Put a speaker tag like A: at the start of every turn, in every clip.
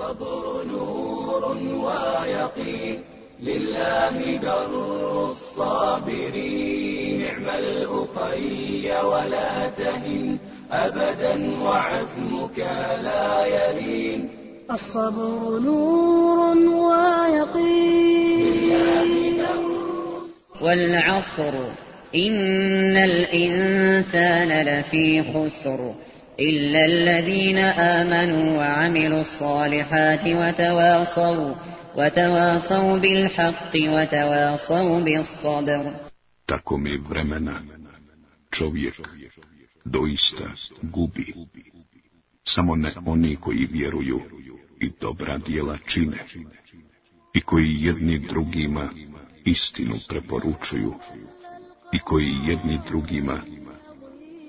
A: الصبر نور ويقين. لله در الصابرين. نعم الأخي ولا تهن أبدا وعزمك لا يلين.
B: الصبر نور ويقين.
C: والعصر إن الإنسان لفي خسر. إلا الذين آمنوا وعملوا الصالحات وتواصوا وتواصوا بالحق وتواصوا بالصبر
D: Tako mi vremena čovjek doista gubi. Samo ne oni koji vjeruju i dobra dijela čine i koji jedni drugima istinu preporučuju i koji jedni drugima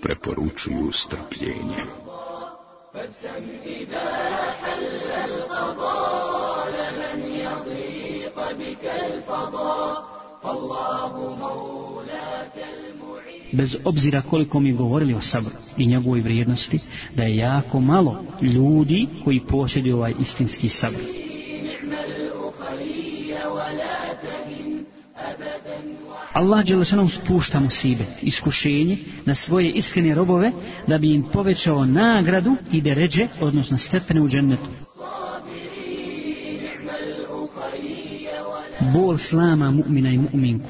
D: preporučuju strpljenje.
E: Bez obzira koliko mi govorili o sabru i njegovoj vrijednosti, da je jako malo ljudi koji posjeduju ovaj istinski sabr. Allah Đelešanom spušta mu sibet, iskušenje na svoje iskrene robove da bi im povećao nagradu i deređe, odnosno stepene u džennetu. Bol slama mu'mina i mu'minku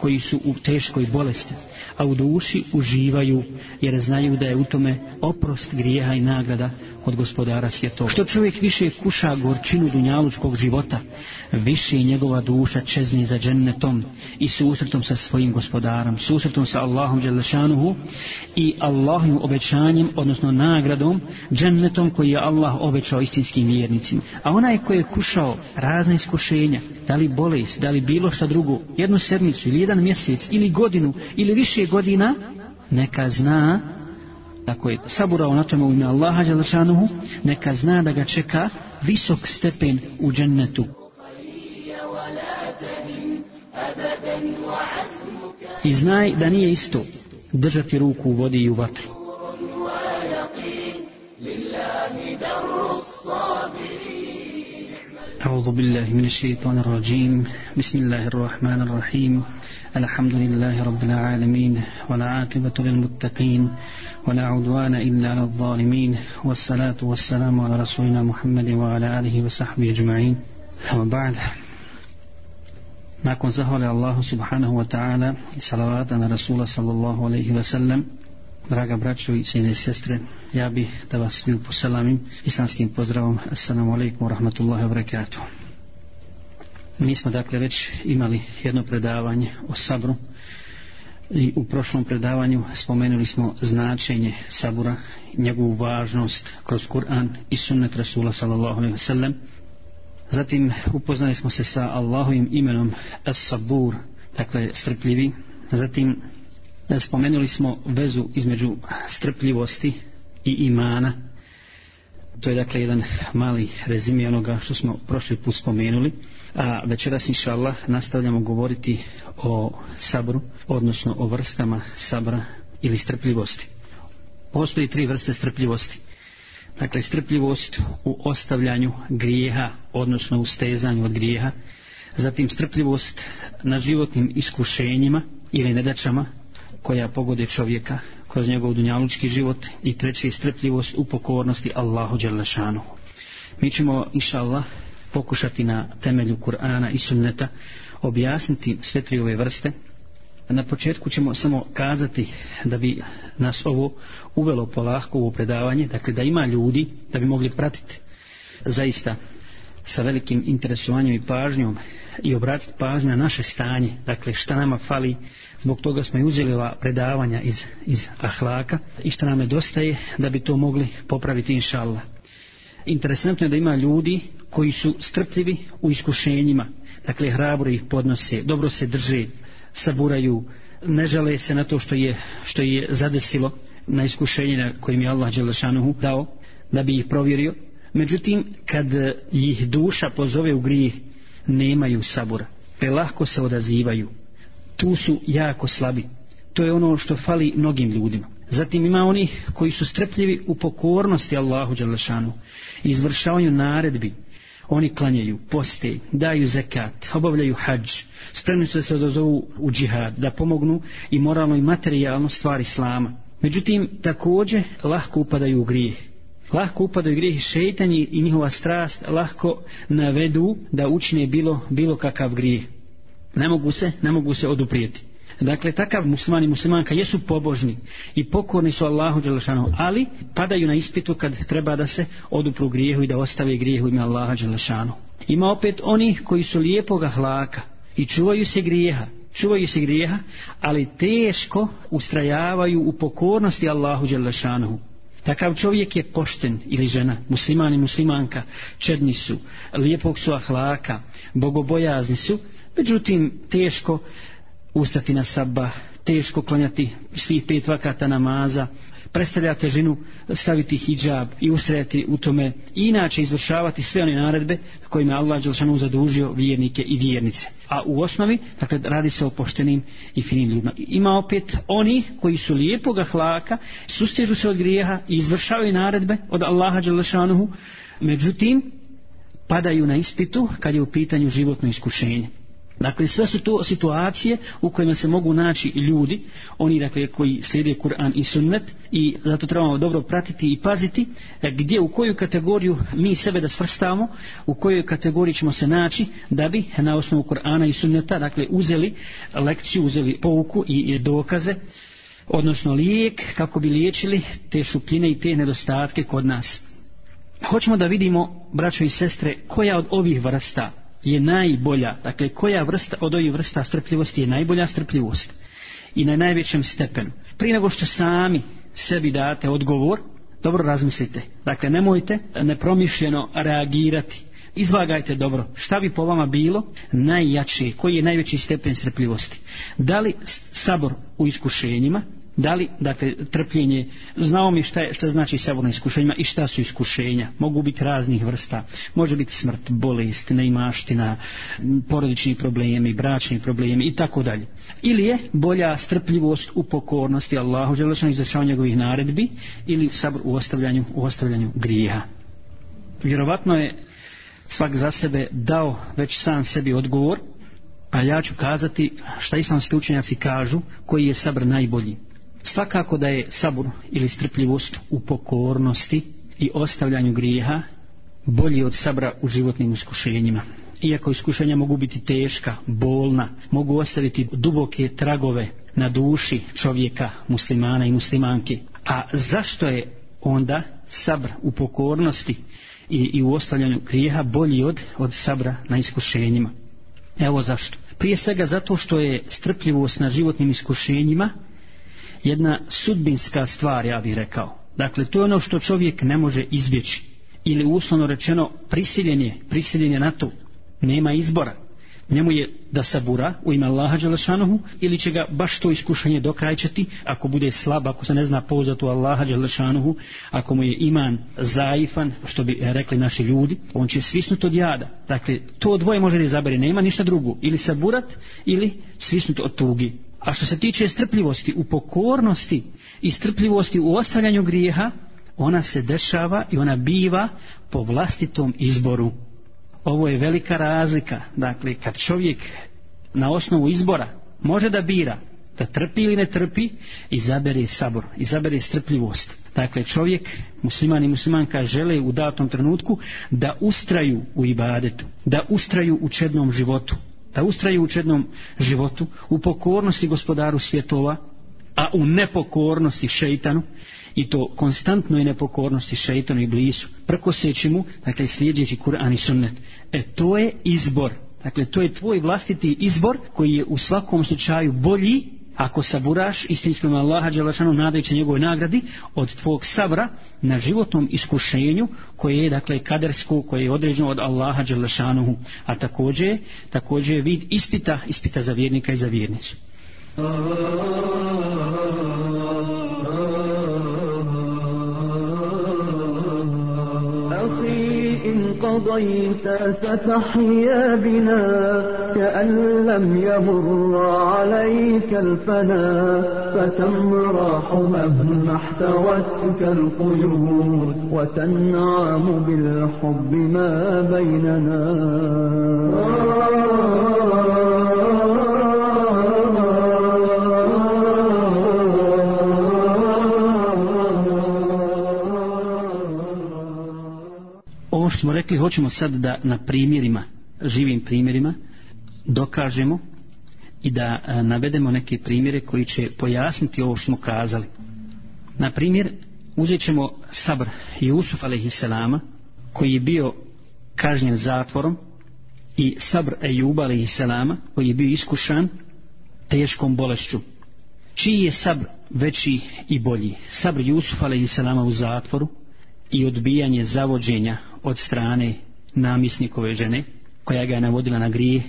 E: koji su u teškoj bolesti, a u duši uživaju jer znaju da je u tome oprost grijeha i nagrada od gospodara svjetova. Što čovjek više kuša gorčinu dunjalučkog života, više njegova duša čezni za džennetom i susretom sa svojim gospodarom, susretom sa Allahom Đelešanuhu i Allahovim obećanjem, odnosno nagradom, džennetom koji je Allah obećao istinskim vjernicima. A onaj koji je kušao razne iskušenja, da li bolest, da li bilo šta drugo, jednu sedmicu ili jedan mjesec ili godinu ili više godina, neka zna ako je saburao na tome u ime Allaha Đelešanuhu, neka zna da ga čeka visok stepen u džennetu. I znaj da nije isto držati ruku u vodi i u vatri. أعوذ بالله من الشيطان الرجيم. بسم الله الرحمن الرحيم. الحمد لله رب العالمين والعاقبة للمتقين ولا عدوان إلا على الظالمين والصلاة والسلام على رسولنا محمد وعلى آله وصحبه أجمعين. وبعد Nakon zahvale Allahu subhanahu wa ta'ala i salavata na Rasula sallallahu alaihi wa draga braćo i cijene sestre, ja bih da vas svi poselamim islamskim pozdravom. Assalamu alaikum wa rahmatullahi wa barakatuh. Mi smo dakle već imali jedno predavanje o sabru i u prošlom predavanju spomenuli smo značenje sabura, njegovu važnost kroz Kur'an i sunnet Rasula sallallahu alaihi wa sallam. Zatim upoznali smo se sa Allahovim imenom As-Sabur, dakle strpljivi. Zatim E, spomenuli smo vezu između strpljivosti i imana. To je dakle jedan mali rezime onoga što smo prošli put spomenuli. A večeras inša Allah nastavljamo govoriti o sabru, odnosno o vrstama sabra ili strpljivosti. Postoji tri vrste strpljivosti. Dakle, strpljivost u ostavljanju grijeha, odnosno u stezanju od grijeha. Zatim strpljivost na životnim iskušenjima ili nedačama koja pogode čovjeka kroz njegov dunjalučki život. I treći je strpljivost u pokornosti Allahu Đalešanu. Mi ćemo, inša Allah, pokušati na temelju Kur'ana i sunneta objasniti sve tri ove vrste. Na početku ćemo samo kazati da bi nas ovo uvelo polahko u predavanje, dakle da ima ljudi da bi mogli pratiti zaista sa velikim interesovanjem i pažnjom i obratiti pažnju na naše stanje, dakle šta nama fali, zbog toga smo i uzeli ova predavanja iz, iz ahlaka i šta nam nedostaje da bi to mogli popraviti inša Allah. Interesantno je da ima ljudi koji su strpljivi u iskušenjima, dakle hrabro ih podnose, dobro se drže, saburaju, ne žale se na to što je, što je zadesilo na iskušenje na kojim je Allah Đelešanuhu dao, da bi ih provjerio. Međutim, kad ih duša pozove u grijeh, nemaju sabura, te lahko se odazivaju. Tu su jako slabi. To je ono što fali mnogim ljudima. Zatim ima oni koji su strpljivi u pokornosti Allahu Đalešanu, izvršavanju naredbi, oni klanjaju, poste, daju zekat, obavljaju hađ, spremni su da se odozovu u džihad, da pomognu i moralno i materijalno stvari islama. Međutim, također lahko upadaju u grijeh. Lahko upadaju u grijeh i šeitanji i njihova strast lahko navedu da učine bilo, bilo kakav grijeh. Ne mogu se, ne mogu se oduprijeti. Dakle, takav musliman i muslimanka jesu pobožni i pokorni su Allahu Đelešanu, ali padaju na ispitu kad treba da se odupru grijehu i da ostave grijehu ime Allaha Đelešanu. Ima opet oni koji su lijepoga hlaka i čuvaju se grijeha, čuvaju se grijeha, ali teško ustrajavaju u pokornosti Allahu Đelešanu. Takav čovjek je pošten ili žena, musliman i muslimanka, čedni su, lijepog su ahlaka, bogobojazni su, međutim teško ustati na sabah, teško klanjati svih pet vakata namaza, predstavlja težinu, staviti hijab i ustrajati u tome i inače izvršavati sve one naredbe kojima Allah Đelšanu zadužio vjernike i vjernice. A u osnovi, dakle, radi se o poštenim i finim ljudima. Ima opet oni koji su lijepog ahlaka, sustežu se od grijeha i izvršavaju naredbe od Allaha Đelšanu, međutim, padaju na ispitu kad je u pitanju životno iskušenje. Dakle, sve su to situacije u kojima se mogu naći ljudi, oni dakle, koji slijede Kur'an i sunnet i zato trebamo dobro pratiti i paziti e, gdje u koju kategoriju mi sebe da svrstavamo, u kojoj kategoriji ćemo se naći da bi na osnovu Kur'ana i sunneta dakle, uzeli lekciju, uzeli pouku i dokaze odnosno lijek kako bi liječili te šupljine i te nedostatke kod nas. Hoćemo da vidimo, braćo i sestre, koja od ovih vrsta je najbolja, dakle koja vrsta od ovih vrsta strpljivosti je najbolja strpljivost i na najvećem stepenu. Prije nego što sami sebi date odgovor, dobro razmislite. Dakle, nemojte nepromišljeno reagirati. Izvagajte dobro. Šta bi po vama bilo najjačije, Koji je najveći stepen strpljivosti? Da li sabor u iskušenjima da li, dakle, trpljenje, znao mi šta, je, šta znači saborno iskušenjima i šta su iskušenja. Mogu biti raznih vrsta. Može biti smrt, bolest, neimaština, porodični problemi, bračni problemi i tako dalje. Ili je bolja strpljivost u pokornosti Allahu, želešno izrašavanje njegovih naredbi ili sabor u ostavljanju, u ostavljanju grijeha. Vjerovatno je svak za sebe dao već sam sebi odgovor, a ja ću kazati šta islamski učenjaci kažu koji je sabr najbolji. Svakako da je sabur ili strpljivost u pokornosti i ostavljanju grijeha bolji od sabra u životnim iskušenjima. Iako iskušenja mogu biti teška, bolna, mogu ostaviti duboke tragove na duši čovjeka, muslimana i muslimanke. A zašto je onda sabr u pokornosti i, i u ostavljanju grijeha bolji od, od sabra na iskušenjima? Evo zašto. Prije svega zato što je strpljivost na životnim iskušenjima jedna sudbinska stvar, ja bih rekao. Dakle, to je ono što čovjek ne može izbjeći. Ili uslovno rečeno, prisiljen je, prisiljen je na to. Nema izbora. Njemu je da sabura u ime Allaha Đelešanuhu ili će ga baš to iskušanje dokrajčati ako bude slab, ako se ne zna pouzati u Allaha Đelešanuhu, ako mu je iman zaifan, što bi rekli naši ljudi, on će svisnuti od jada. Dakle, to dvoje može da izabere, nema ništa drugo. Ili saburat, ili svisnuti od tugi. A što se tiče strpljivosti u pokornosti i strpljivosti u ostavljanju grijeha, ona se dešava i ona biva po vlastitom izboru. Ovo je velika razlika. Dakle, kad čovjek na osnovu izbora može da bira da trpi ili ne trpi, izabere sabor, izabere strpljivost. Dakle, čovjek, musliman i muslimanka, žele u datom trenutku da ustraju u ibadetu, da ustraju u čednom životu, da ustraju u čednom životu, u pokornosti gospodaru svjetova, a u nepokornosti šeitanu, i to konstantno je nepokornosti šeitanu i blisu, prkoseći mu, dakle slijedjeći Kur'an i sunnet. E, to je izbor. Dakle, to je tvoj vlastiti izbor koji je u svakom slučaju bolji ako saburaš istinskom Allaha Đelešanu nadajući njegove nagradi od tvog sabra na životnom iskušenju koje je dakle kadersko, koje je određeno od Allaha Đelešanu. a također, također je vid ispita, ispita za vjernika i za vjernicu
F: قضيت ستحيا بنا كأن لم يمر عليك الفنا فتمرح مهما احتوتك القيود وتنعم بالحب ما بيننا.
E: Ovo što smo rekli, hoćemo sad da na primjerima, živim primjerima, dokažemo i da e, navedemo neke primjere koji će pojasniti ovo što smo kazali. Na primjer, uzet ćemo sabr Jusuf a.s. koji je bio kažnjen zatvorom i sabr Ejuba a.s. koji je bio iskušan teškom bolešću. Čiji je sabr veći i bolji? Sabr Jusuf a.s. u zatvoru i odbijanje zavođenja od strane namisnikove žene koja ga je navodila na grije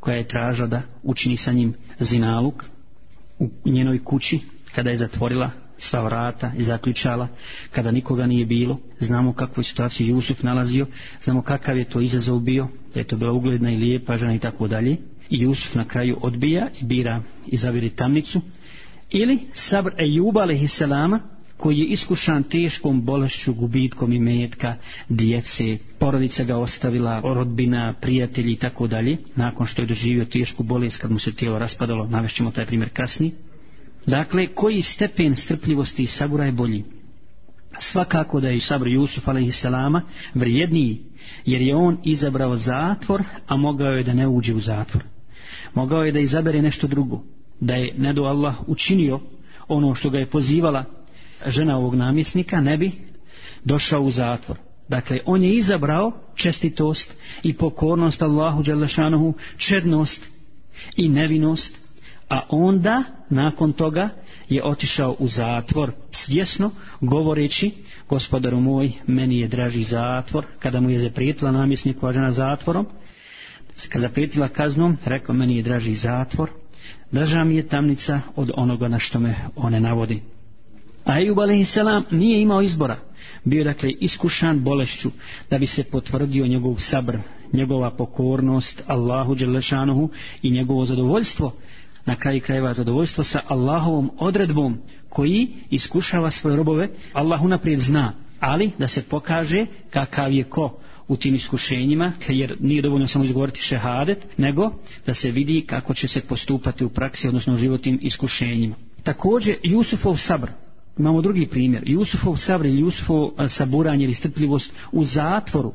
E: koja je tražila da učini sa njim zinaluk u njenoj kući kada je zatvorila sva vrata i zaključala kada nikoga nije bilo. Znamo kakvu je situaciju Jusuf nalazio znamo kakav je to izazov bio da je to bila ugledna i lijepa žena i tako dalje. I Jusuf na kraju odbija i bira izabiri tamnicu. Ili Sabr Ejuba alaihissalama koji je iskušan teškom bolešću, gubitkom i metka, djece, porodica ga ostavila, rodbina, prijatelji i tako dalje, nakon što je doživio tešku bolest kad mu se tijelo raspadalo, navešćemo taj primjer kasni. Dakle, koji stepen strpljivosti i sabura je bolji? Svakako da je sabr Jusuf a.s. vrijedniji, jer je on izabrao zatvor, a mogao je da ne uđe u zatvor. Mogao je da izabere nešto drugo, da je ne do Allah učinio ono što ga je pozivala žena ovog namjesnika ne bi došao u zatvor. Dakle, on je izabrao čestitost i pokornost Allahu Đalešanohu, čednost i nevinost, a onda, nakon toga, je otišao u zatvor svjesno, govoreći, gospodaru moj, meni je draži zatvor, kada mu je zaprijetila namjesnikova žena zatvorom, kada zaprijetila kaznom, rekao, meni je draži zatvor, drža mi je tamnica od onoga na što me one navodi. A Ejub a.s. nije imao izbora. Bio dakle iskušan bolešću da bi se potvrdio njegov sabr, njegova pokornost Allahu Đelešanohu i njegovo zadovoljstvo na kraju krajeva zadovoljstvo sa Allahovom odredbom koji iskušava svoje robove Allahu unaprijed zna ali da se pokaže kakav je ko u tim iskušenjima jer nije dovoljno samo izgovoriti šehadet nego da se vidi kako će se postupati u praksi odnosno u životnim iskušenjima također Jusufov sabr Imamo drugi primjer. Jusufov sabr ili Jusufov saburanje ili strpljivost u zatvoru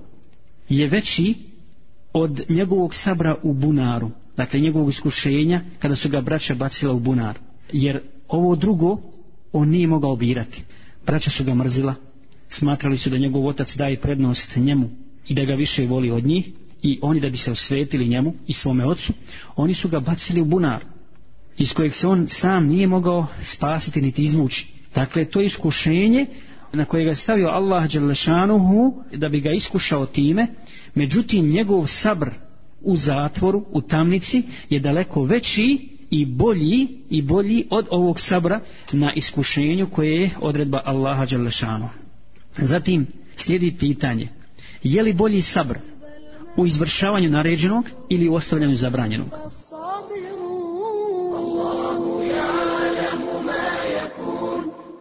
E: je veći od njegovog sabra u bunaru. Dakle, njegovog iskušenja kada su ga braća bacila u bunar. Jer ovo drugo on nije mogao birati. Braća su ga mrzila, smatrali su da njegov otac daje prednost njemu i da ga više voli od njih i oni da bi se osvetili njemu i svome ocu, oni su ga bacili u bunar iz kojeg se on sam nije mogao spasiti niti izmući. Dakle, to je iskušenje na koje ga stavio Allah Đelešanuhu da bi ga iskušao time, međutim njegov sabr u zatvoru, u tamnici je daleko veći i bolji i bolji od ovog sabra na iskušenju koje je odredba Allaha Đelešanu. Zatim slijedi pitanje, je li bolji sabr u izvršavanju naređenog ili u ostavljanju zabranjenog?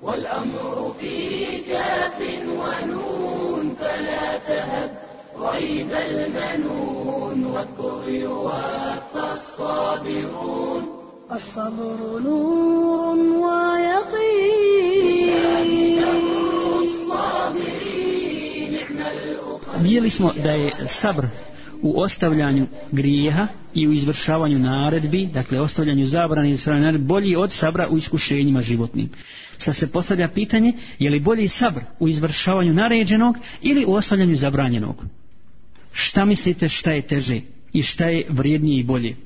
A: والأمر في كاف ونون فلا تهب ريب المنون واذكر يوفى الصابرون
B: الصبر نور ويقين
A: الصابرين نعم الأخرى
E: Vidjeli smo da je sabr u ostavljanju grijeha i u izvršavanju naredbi, dakle ostavljanju zabrani i izvršavanju naredbi, bolji od sabra u iskušenjima životnim. Sad se postavlja pitanje, je li bolji sabr u izvršavanju naređenog ili u ostavljanju zabranjenog? Šta mislite šta je teže i šta je vrijednije i bolje?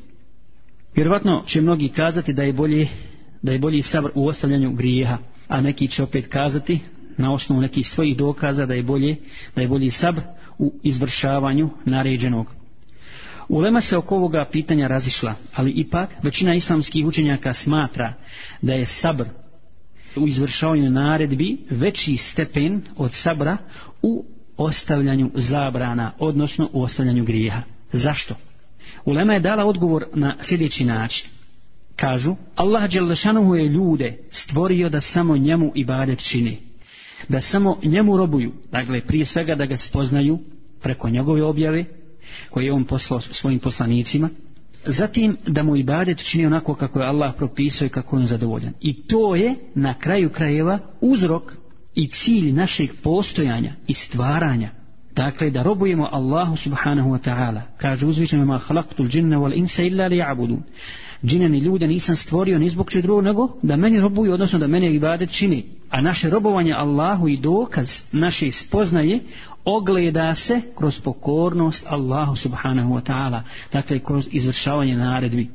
E: Vjerovatno će mnogi kazati da je bolji, da je bolji sabr u ostavljanju grijeha, a neki će opet kazati na osnovu nekih svojih dokaza da je bolje da je bolji sabr u izvršavanju naređenog. Ulema se oko ovoga pitanja razišla, ali ipak većina islamskih učenjaka smatra da je sabr u izvršavanju naredbi veći stepen od sabra u ostavljanju zabrana, odnosno u ostavljanju grijeha. Zašto? Ulema je dala odgovor na sljedeći način. Kažu, Allah Đelešanuhu je ljude stvorio da samo njemu ibadet čini. Da samo njemu robuju, dakle prije svega da ga spoznaju preko njegove objave, koje je on poslao svojim poslanicima, zatim da mu ibadet čini onako kako je Allah propisao i kako je on zadovoljan. I to je na kraju krajeva uzrok i cilj našeg postojanja i stvaranja. Dakle, da robujemo Allahu subhanahu wa ta'ala. Kaže uzvišeno ma halaktul džinna wal insa illa li abudun. Džine ni ljude nisam stvorio ni zbog čeg drugog nego da meni robuju, odnosno da mene ibadet čini. A naše robovanje Allahu i dokaz naše spoznaje ogleda se kroz pokornost Allahu subhanahu wa ta'ala. Dakle, kroz izvršavanje naredbi.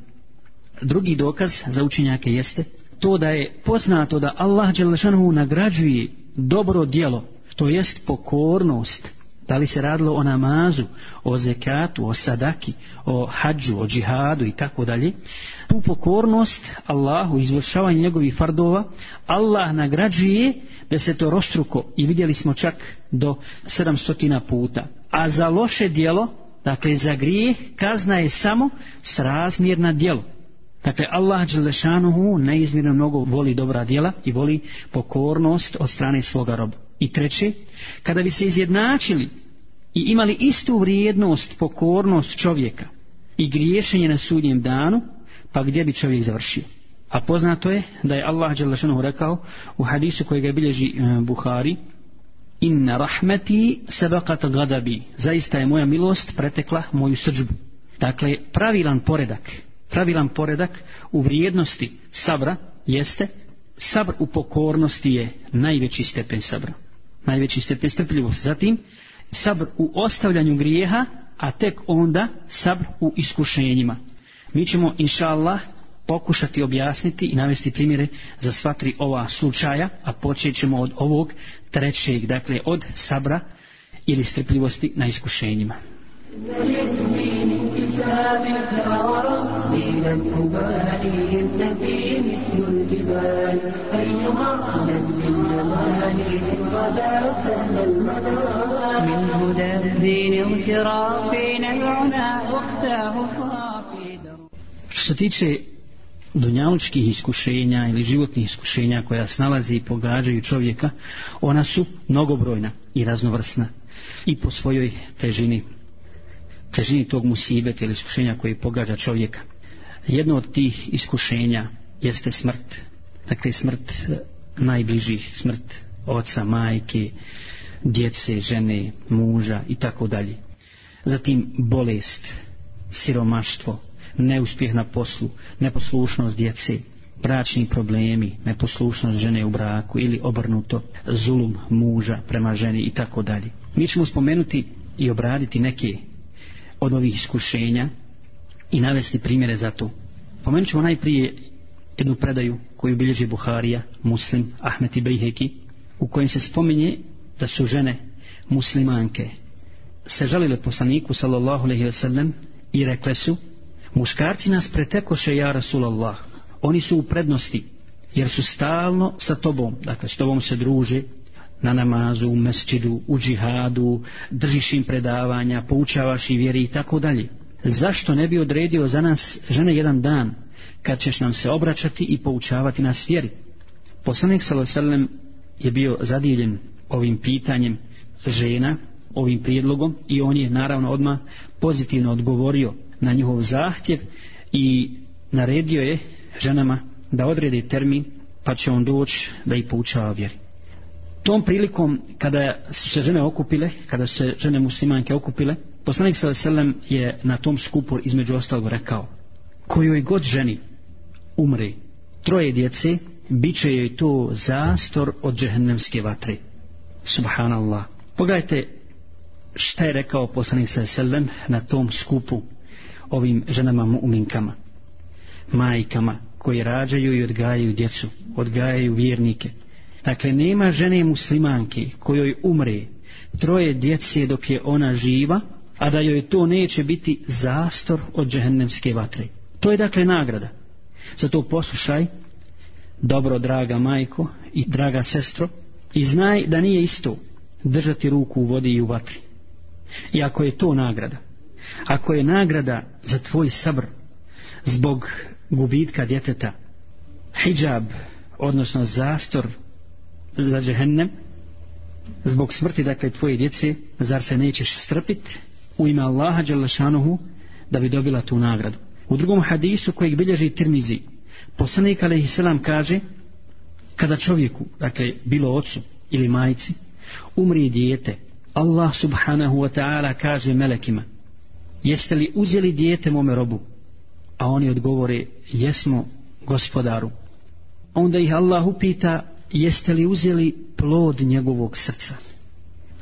E: Drugi dokaz za učenjake jeste to da je poznato da Allah Đelešanhu nagrađuje dobro djelo, to jest pokornost, da li se radilo o namazu, o zekatu, o sadaki, o hađu, o džihadu i tako dalje, tu pokornost Allahu, izvršavanje njegovih fardova, Allah nagrađuje da se to rostruko i vidjeli smo čak do 700 puta. A za loše djelo, dakle za grijeh, kazna je samo srazmjerna djelo. Dakle, Allah Đelešanuhu neizmjerno mnogo voli dobra djela i voli pokornost od strane svoga roba. I treće, kada bi se izjednačili i imali istu vrijednost, pokornost čovjeka i griješenje na sudnjem danu, pa gdje bi čovjek završio? A poznato je da je Allah Đelešanuhu rekao u hadisu koji ga bilježi e, Buhari, Inna rahmeti sebakat gadabi. Zaista je moja milost pretekla moju srđbu. Dakle, pravilan poredak pravilan poredak u vrijednosti sabra jeste sabr u pokornosti je najveći stepen sabra najveći stepen strpljivosti zatim sabr u ostavljanju grijeha a tek onda sabr u iskušenjima. Mi ćemo inša Allah pokušati objasniti i navesti primjere za sva tri ova slučaja a počet ćemo od ovog trećeg dakle od sabra ili strpljivosti na iskušenjima. غدا سهل المنال من هدى الدين اغترافي نبعنا أختاه صافي Što se tiče dunjalučkih iskušenja ili životnih iskušenja koja snalazi i pogađaju čovjeka, ona su mnogobrojna i raznovrsna i po svojoj težini težini tog musibeta ili iskušenja koji pogađa čovjeka jedno od tih iskušenja jeste smrt dakle smrt najbližih smrt oca, majke djece, žene, muža i tako dalje. Zatim bolest siromaštvo neuspjeh na poslu neposlušnost djece bračni problemi neposlušnost žene u braku ili obrnuto zulum muža prema ženi i tako dalje. Mi ćemo spomenuti i obraditi neke od ovih iskušenja i navesti primjere za to. Pomenut ćemo najprije jednu predaju koju bilježi Buharija, Muslim, Ahmet i Bejheki, u kojem se spominje da su žene muslimanke se žalile poslaniku sallallahu alejhi ve sellem i rekle su muškarci nas pretekoše ja Rasulallah oni su u prednosti jer su stalno sa tobom dakle s tobom se druže na namazu, u mesčidu, u džihadu, držiš im predavanja, poučavaš i vjeri i tako dalje. Zašto ne bi odredio za nas žene jedan dan kad ćeš nam se obraćati i poučavati nas vjeri? Poslanik sallallahu alejhi ve sellem je bio zadivljen ovim pitanjem žena, ovim prijedlogom i on je naravno odma pozitivno odgovorio na njihov zahtjev i naredio je ženama da odredi termin pa će on doći da ih poučava vjeri. Tom prilikom kada su se žene okupile kada su se žene muslimanke okupile poslanik sallallahu alejhi ve sellem je na tom skupu između ostalog rekao kojoj god ženi umre troje djece biće joj to zastor od džehennemske vatre subhanallah pogledajte šta je rekao poslanik sallallahu alejhi na tom skupu ovim ženama mu'minkama majkama koji rađaju i odgajaju djecu odgajaju vjernike Dakle, nema žene muslimanke kojoj umre troje djece dok je ona živa, a da joj to neće biti zastor od džehennemske vatre. To je dakle nagrada. Zato poslušaj, dobro draga majko i draga sestro, i znaj da nije isto držati ruku u vodi i u vatri. I ako je to nagrada, ako je nagrada za tvoj sabr zbog gubitka djeteta, hijab, odnosno zastor za džehennem, zbog smrti, dakle, tvoje djece, zar se nećeš strpit u ime Allaha Đalešanuhu da bi dobila tu nagradu. U drugom hadisu kojeg bilježi Tirmizi, poslanik alaihissalam kaže, kada čovjeku, dakle, bilo ocu ili majci, umri dijete, Allah subhanahu wa ta'ala kaže melekima, jeste li uzeli dijete mome robu? A oni odgovore, jesmo gospodaru. Onda ih Allah upita, jeste li uzeli plod njegovog srca?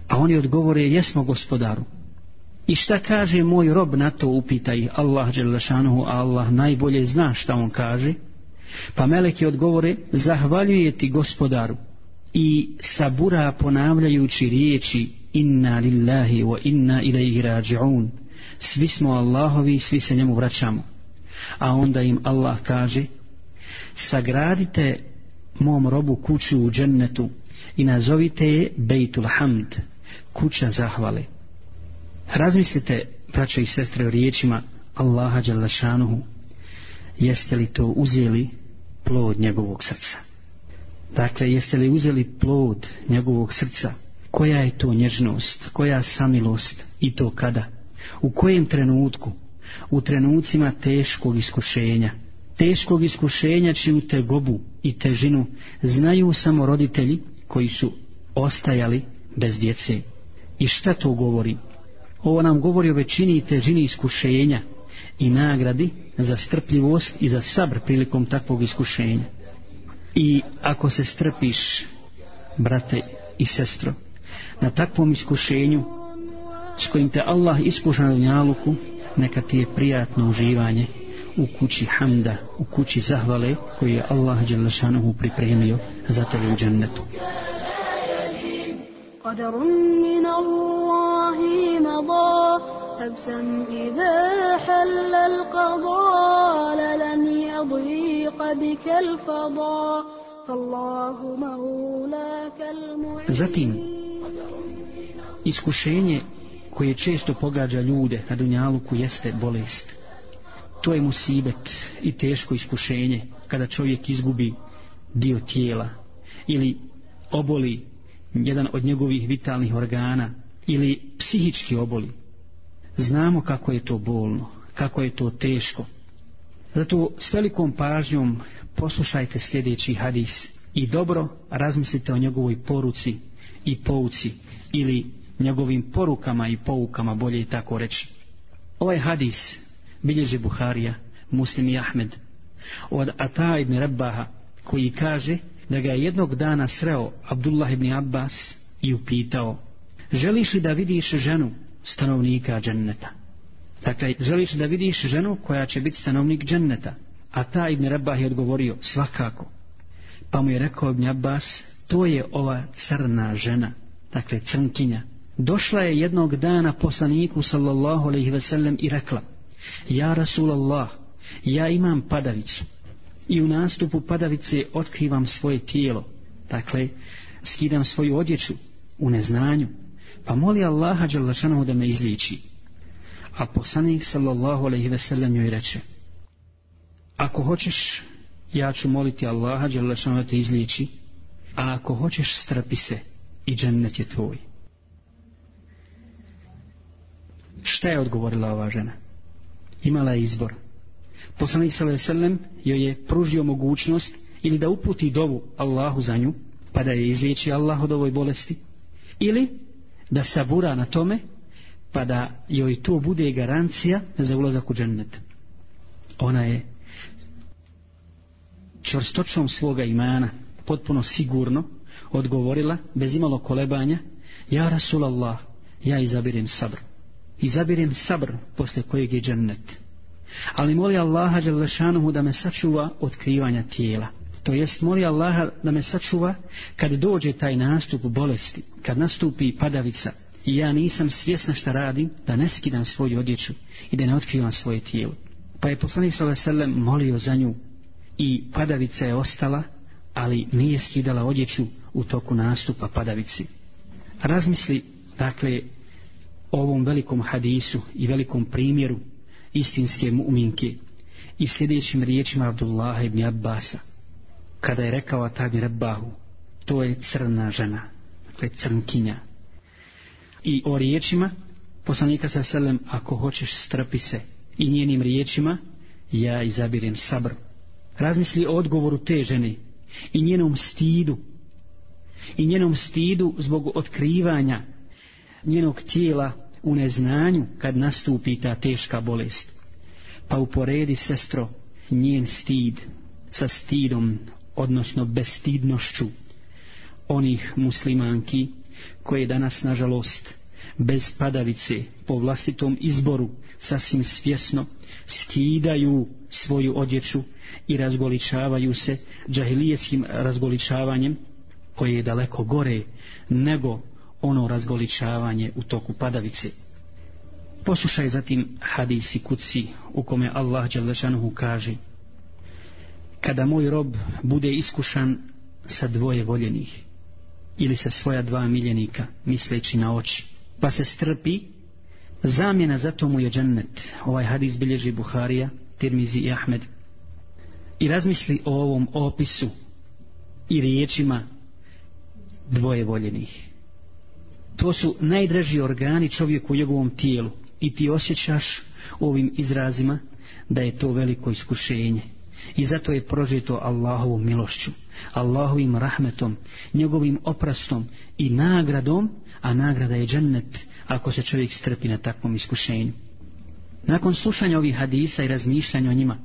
E: A oni odgovore, jesmo gospodaru. I šta kaže moj rob na to upita ih Allah Đelešanuhu, a Allah najbolje zna šta on kaže. Pa meleki odgovore, zahvaljuje ti gospodaru i sabura ponavljajući riječi inna lillahi wa inna ilaihi rađi'un. Svi smo Allahovi, svi se njemu vraćamo. A onda im Allah kaže, sagradite mom robu kuću u džennetu i nazovite je Bejtul Hamd, kuća zahvale. Razmislite, braćo i sestre, o riječima Allaha Đalašanuhu, jeste li to uzeli plod njegovog srca? Dakle, jeste li uzeli plod njegovog srca? Koja je to nježnost? Koja samilost? I to kada? U kojem trenutku? U trenucima teškog iskušenja. Teškog iskušenja čiju tegobu i težinu znaju samo roditelji koji su ostajali bez djece. I šta to govori? Ovo nam govori o većini i težini iskušenja i nagradi za strpljivost i za sabr prilikom takvog iskušenja. I ako se strpiš, brate i sestro, na takvom iskušenju s kojim te Allah iskuša na dunjaluku, neka ti je prijatno uživanje u kući hamda, u kući zahvale koju je Allah Đelešanuhu pripremio za tebe u džennetu.
B: قدر من الله مضى أبسم إذا حل القضاء لن يضيق بك الفضاء فالله مولاك المعين
E: Zatim, iskušenje koje često pogađa ljude na Dunjaluku jeste bolest. To je musibet i teško iskušenje kada čovjek izgubi dio tijela ili oboli jedan od njegovih vitalnih organa ili psihički oboli. Znamo kako je to bolno, kako je to teško. Zato s velikom pažnjom poslušajte sljedeći hadis i dobro razmislite o njegovoj poruci i pouci ili njegovim porukama i poukama, bolje i tako reći. Ovaj hadis bilježi Buharija, Muslim i Ahmed, od Ata ibn Rabbaha, koji kaže da ga je jednog dana sreo Abdullah ibn Abbas i upitao, želiš li da vidiš ženu stanovnika dženneta? Dakle, želiš da vidiš ženu koja će biti stanovnik dženneta? A ta Ibn Rabah je odgovorio, svakako. Pa mu je rekao Ibn Abbas, to je ova crna žena, dakle crnkinja. Došla je jednog dana poslaniku sallallahu alaihi ve sellem i rekla, ja Rasulallah, ja imam padavicu i u nastupu padavice otkrivam svoje tijelo, dakle, skidam svoju odjeću u neznanju, pa moli Allaha Đalašanohu da me izliči. A poslanik sallallahu alaihi ve sellem joj reče, ako hoćeš, ja ću moliti Allaha Đalašanohu da te izliči, a ako hoćeš, strpi se i džennet je tvoj. Šta je odgovorila ova žena? Imala je izbor. Poslanik sallallahu alejhi ve sellem joj je pružio mogućnost ili da uputi dovu Allahu za nju, pa da je izliječi Allah od ovoj bolesti, ili da sabura na tome pa da joj to bude garancija za ulazak u džennet. Ona je čvrstočom svoga imana potpuno sigurno odgovorila bez imalo kolebanja Ja Rasulallah, ja izabirem sabr. Izabirem sabr posle kojeg je džennet. Ali moli Allaha Đalešanuhu da me sačuva otkrivanja tijela. To jest moli Allaha da me sačuva kad dođe taj nastup bolesti, kad nastupi padavica i ja nisam svjesna šta radim, da ne skidam svoju odjeću i da ne otkrivam svoje tijelo. Pa je poslanik s.a.v. molio za nju i padavica je ostala, ali nije skidala odjeću u toku nastupa padavici. razmisli dakle o ovom velikom hadisu i velikom primjeru istinske mu'minke i sljedećim riječima Abdullaha ibn Abbasa kada je rekao Atabi Rebahu, to je crna žena dakle crnkinja. I o riječima poslanika sa selem ako hoćeš strpi se. I njenim riječima ja izabirem sabr. Razmisli o odgovoru te žene i njenom stidu. I njenom stidu zbog otkrivanja njenog tijela u neznanju kad nastupi ta teška bolest. Pa uporedi sestro njen stid sa stidom odnosno bestidnošću onih muslimanki koje danas nažalost bez padavice po vlastitom izboru sasvim svjesno skidaju svoju odjeću i razgoličavaju se džahilijeskim razgoličavanjem koje je daleko gore nego ono razgoličavanje u toku padavice. Poslušaj zatim hadisi kuci u kome Allah Đalešanuhu kaže Kada moj rob bude iskušan sa dvoje voljenih ili sa svoja dva miljenika misleći na oči pa se strpi zamjena za to mu je džennet. Ovaj hadis bilježi Buharija Tirmizi i Ahmed. I razmisli o ovom opisu i riječima dvoje voljenih. To su najdraži organi čovjeku u njegovom tijelu i ti osjećaš ovim izrazima da je to veliko iskušenje i zato je prožeto Allahovom milošću Allahovim rahmetom njegovim oprastom i nagradom a nagrada je džennet ako se čovjek strpi na takvom iskušenju. Nakon slušanja ovih hadisa i razmišljanja o njima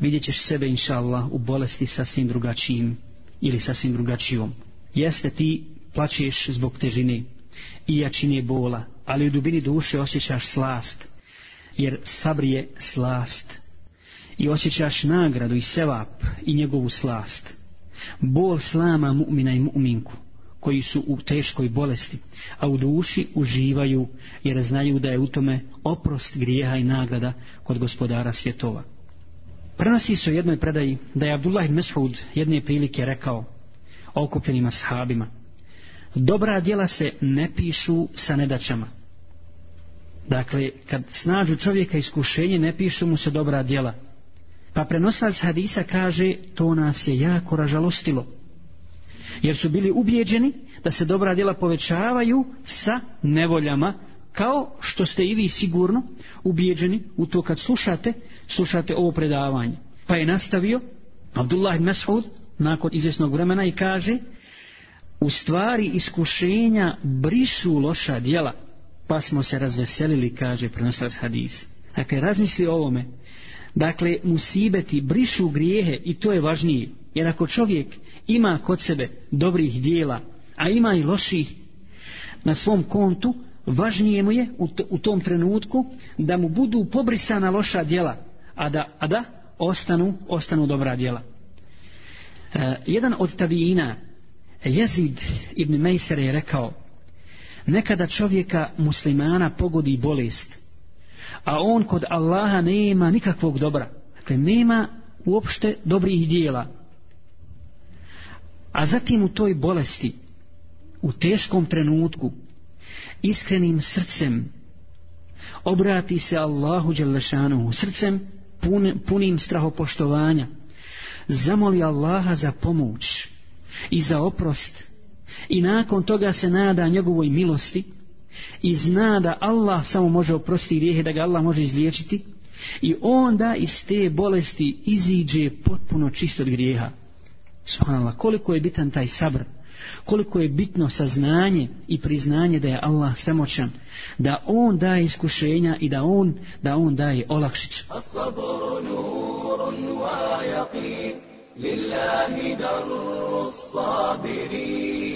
E: vidjet ćeš sebe inša Allah u bolesti sasvim drugačijim ili sasvim drugačijom. Jeste ti plaćeš zbog težine i jačine bola ali u dubini duše osjećaš slast jer sabr je slast i osjećaš nagradu i sevap i njegovu slast. Bol slama mu'mina i mu'minku koji su u teškoj bolesti a u duši uživaju jer znaju da je u tome oprost grijeha i nagrada kod gospodara svjetova. Prenosi se u jednoj predaji da je Abdullah ibn Mesud jedne prilike rekao okupljenima sahabima dobra djela se ne pišu sa nedaćama. Dakle kad snađu čovjeka iskušenje ne pišu mu se dobra djela pa prenosac hadisa kaže to nas je jako ražalostilo. Jer su bili ubijeđeni da se dobra djela povećavaju sa nevoljama kao što ste i vi sigurno ubijeđeni u to kad slušate slušate ovo predavanje. Pa je nastavio Abdullah Mas'ud nakon izvjesnog vremena i kaže u stvari iskušenja brišu loša djela pa smo se razveselili kaže prenoslac hadis dakle razmisli o ovome dakle musibeti brišu grijehe i to je važnije. Jer ako čovjek ima kod sebe dobrih dijela a ima i loših na svom kontu važnije mu je u, u tom trenutku da mu budu pobrisana loša djela a da, a da ostanu, ostanu dobra djela e, jedan od tabijina Jezid ibn Mejser je rekao nekada čovjeka muslimana pogodi bolest a on kod Allaha nema nikakvog dobra. Dakle nema uopšte dobrih dijela. A zatim u toj bolesti u teškom trenutku iskrenim srcem obrati se Allahu Đelešanu srcem pun, punim strahopoštovanja. Zamoli Allaha za pomoć i za oprost i nakon toga se nada njegovoj milosti i zna da Allah samo može oprostiti grijehe da ga Allah može izliječiti. I onda iz te bolesti iziđe potpuno čist od grijeha. Subhanallah koliko je bitan taj sabr koliko je bitno saznanje i priznanje da je Allah svemoćan da on daje iskušenja i da on da on daje olakšić. لله در الصابرين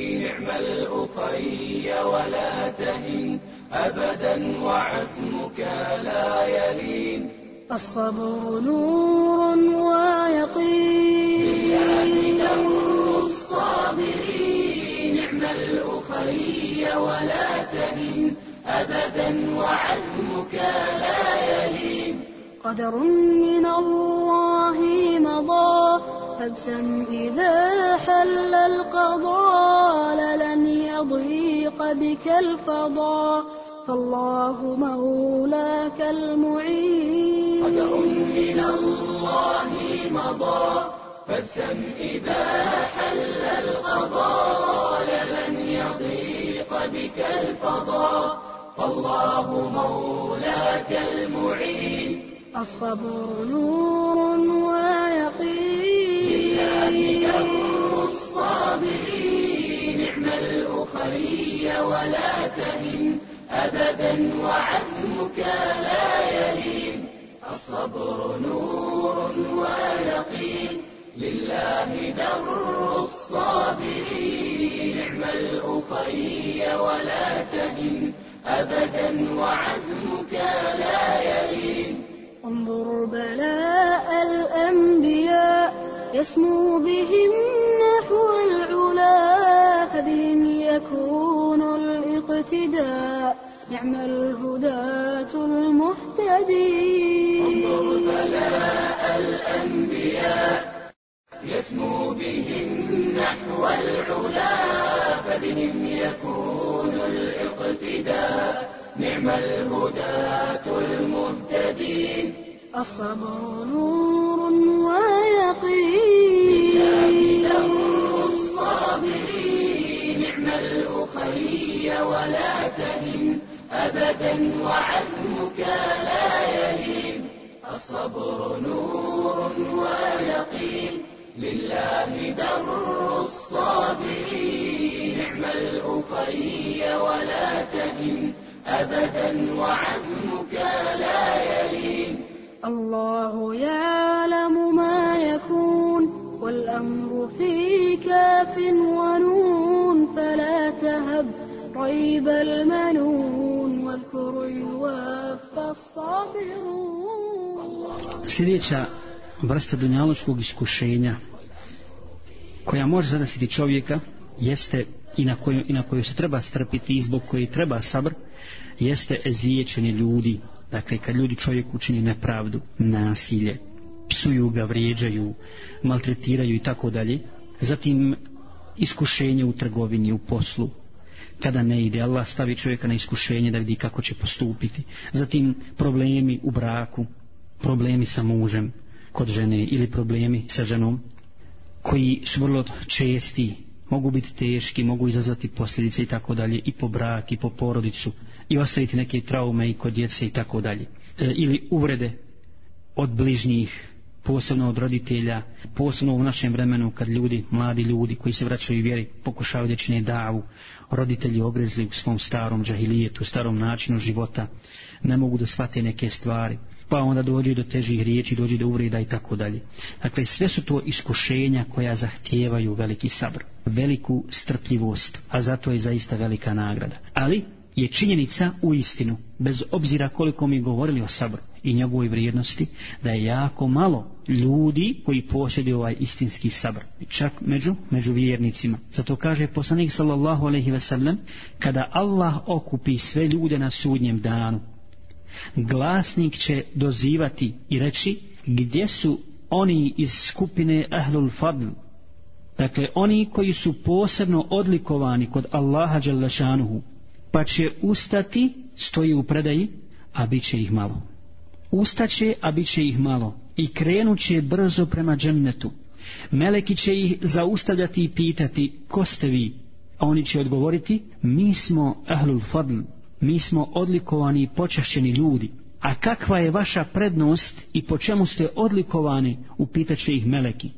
E: نعم الأخي ولا تهن أبدا وعزمك لا يلين. الصبر نور ويقين. لله در الصابرين نعم الأخي ولا تهن أبدا وعزمك لا يلين.
B: قدر من الله مضى. فابسم إذا حل القضاء لن يضيق بك الفضاء. فالله مولاك المعين.
A: قدر من الله مضى. فابسم إذا حل القضاء لن يضيق بك الفضاء. فالله مولاك المعين.
B: الصبر نور ويقين.
A: لله در الصابرين نعم الأخري ولا تهن أبدا وعزمك لا يلين. الصبر نور ويقين لله در الصابرين. نعم الأخري ولا تهن أبدا وعزمك لا يلين.
B: انظر بلاء الأنبياء. يسمو بهم نحو العلا فبهم يكون الاقتداء. نعم الهداة المهتدين.
A: انظر الأنبياء يسمو بهم نحو العلا فبهم يكون الاقتداء. نعم الهداة المهتدين.
B: الصبر نور ويقين.
A: نعم الأخري ولا تهن أبدا وعزمك لا يلين. الصبر نور ويقين. لله در الصابرين. نعم الأخري ولا تهن أبدا وعزمك لا يلين.
B: الله يعلم ما يكون والأمر في كاف ونون فلا تهب ريب المنون واذكر يوفى الصابرون
E: Sljedeća vrsta dunjaločkog iskušenja koja može zadesiti čovjeka jeste i na koju, i na koju se treba strpiti i zbog koje treba sabr jeste eziječenje ljudi. Dakle kad ljudi čovjek učini nepravdu nasilje psuju ga, vrijeđaju maltretiraju i tako dalje zatim iskušenje u trgovini, u poslu. Kada ne ide, Allah stavi čovjeka na iskušenje da vidi kako će postupiti. Zatim problemi u braku problemi sa mužem kod žene ili problemi sa ženom koji su vrlo česti mogu biti teški, mogu izazvati posljedice i tako dalje i po brak i po porodicu i ostaviti neke traume i kod djece i tako dalje e, ili uvrede od bližnjih posebno od roditelja posebno u našem vremenu kad ljudi, mladi ljudi koji se vraćaju vjeri pokušavaju da čine davu roditelji ogrezli u svom starom džahilijetu, starom načinu života ne mogu da shvate neke stvari pa onda dođe do težih riječi, dođe do uvreda i tako dalje. Dakle, sve su to iskušenja koja zahtijevaju veliki sabr, veliku strpljivost, a zato je zaista velika nagrada. Ali je činjenica u istinu, bez obzira koliko mi govorili o sabru i njegovoj vrijednosti, da je jako malo ljudi koji posjeduju ovaj istinski sabr, čak među, među vjernicima. Zato kaže poslanik sallallahu alaihi ve sellem, kada Allah okupi sve ljude na sudnjem danu, glasnik će dozivati i reći gdje su oni iz skupine Ahlul Fadl dakle oni koji su posebno odlikovani kod Allaha Đalešanuhu pa će ustati stoji u predaji a bit će ih malo. Ustaće a bit će ih malo. I krenuće brzo prema džennetu. Meleki će ih zaustavljati i pitati ko ste vi? A oni će odgovoriti mi smo Ahlul Fadl. Mi smo odlikovani i počašćeni ljudi. A kakva je vaša prednost i po čemu ste odlikovani, upitaće ih meleki.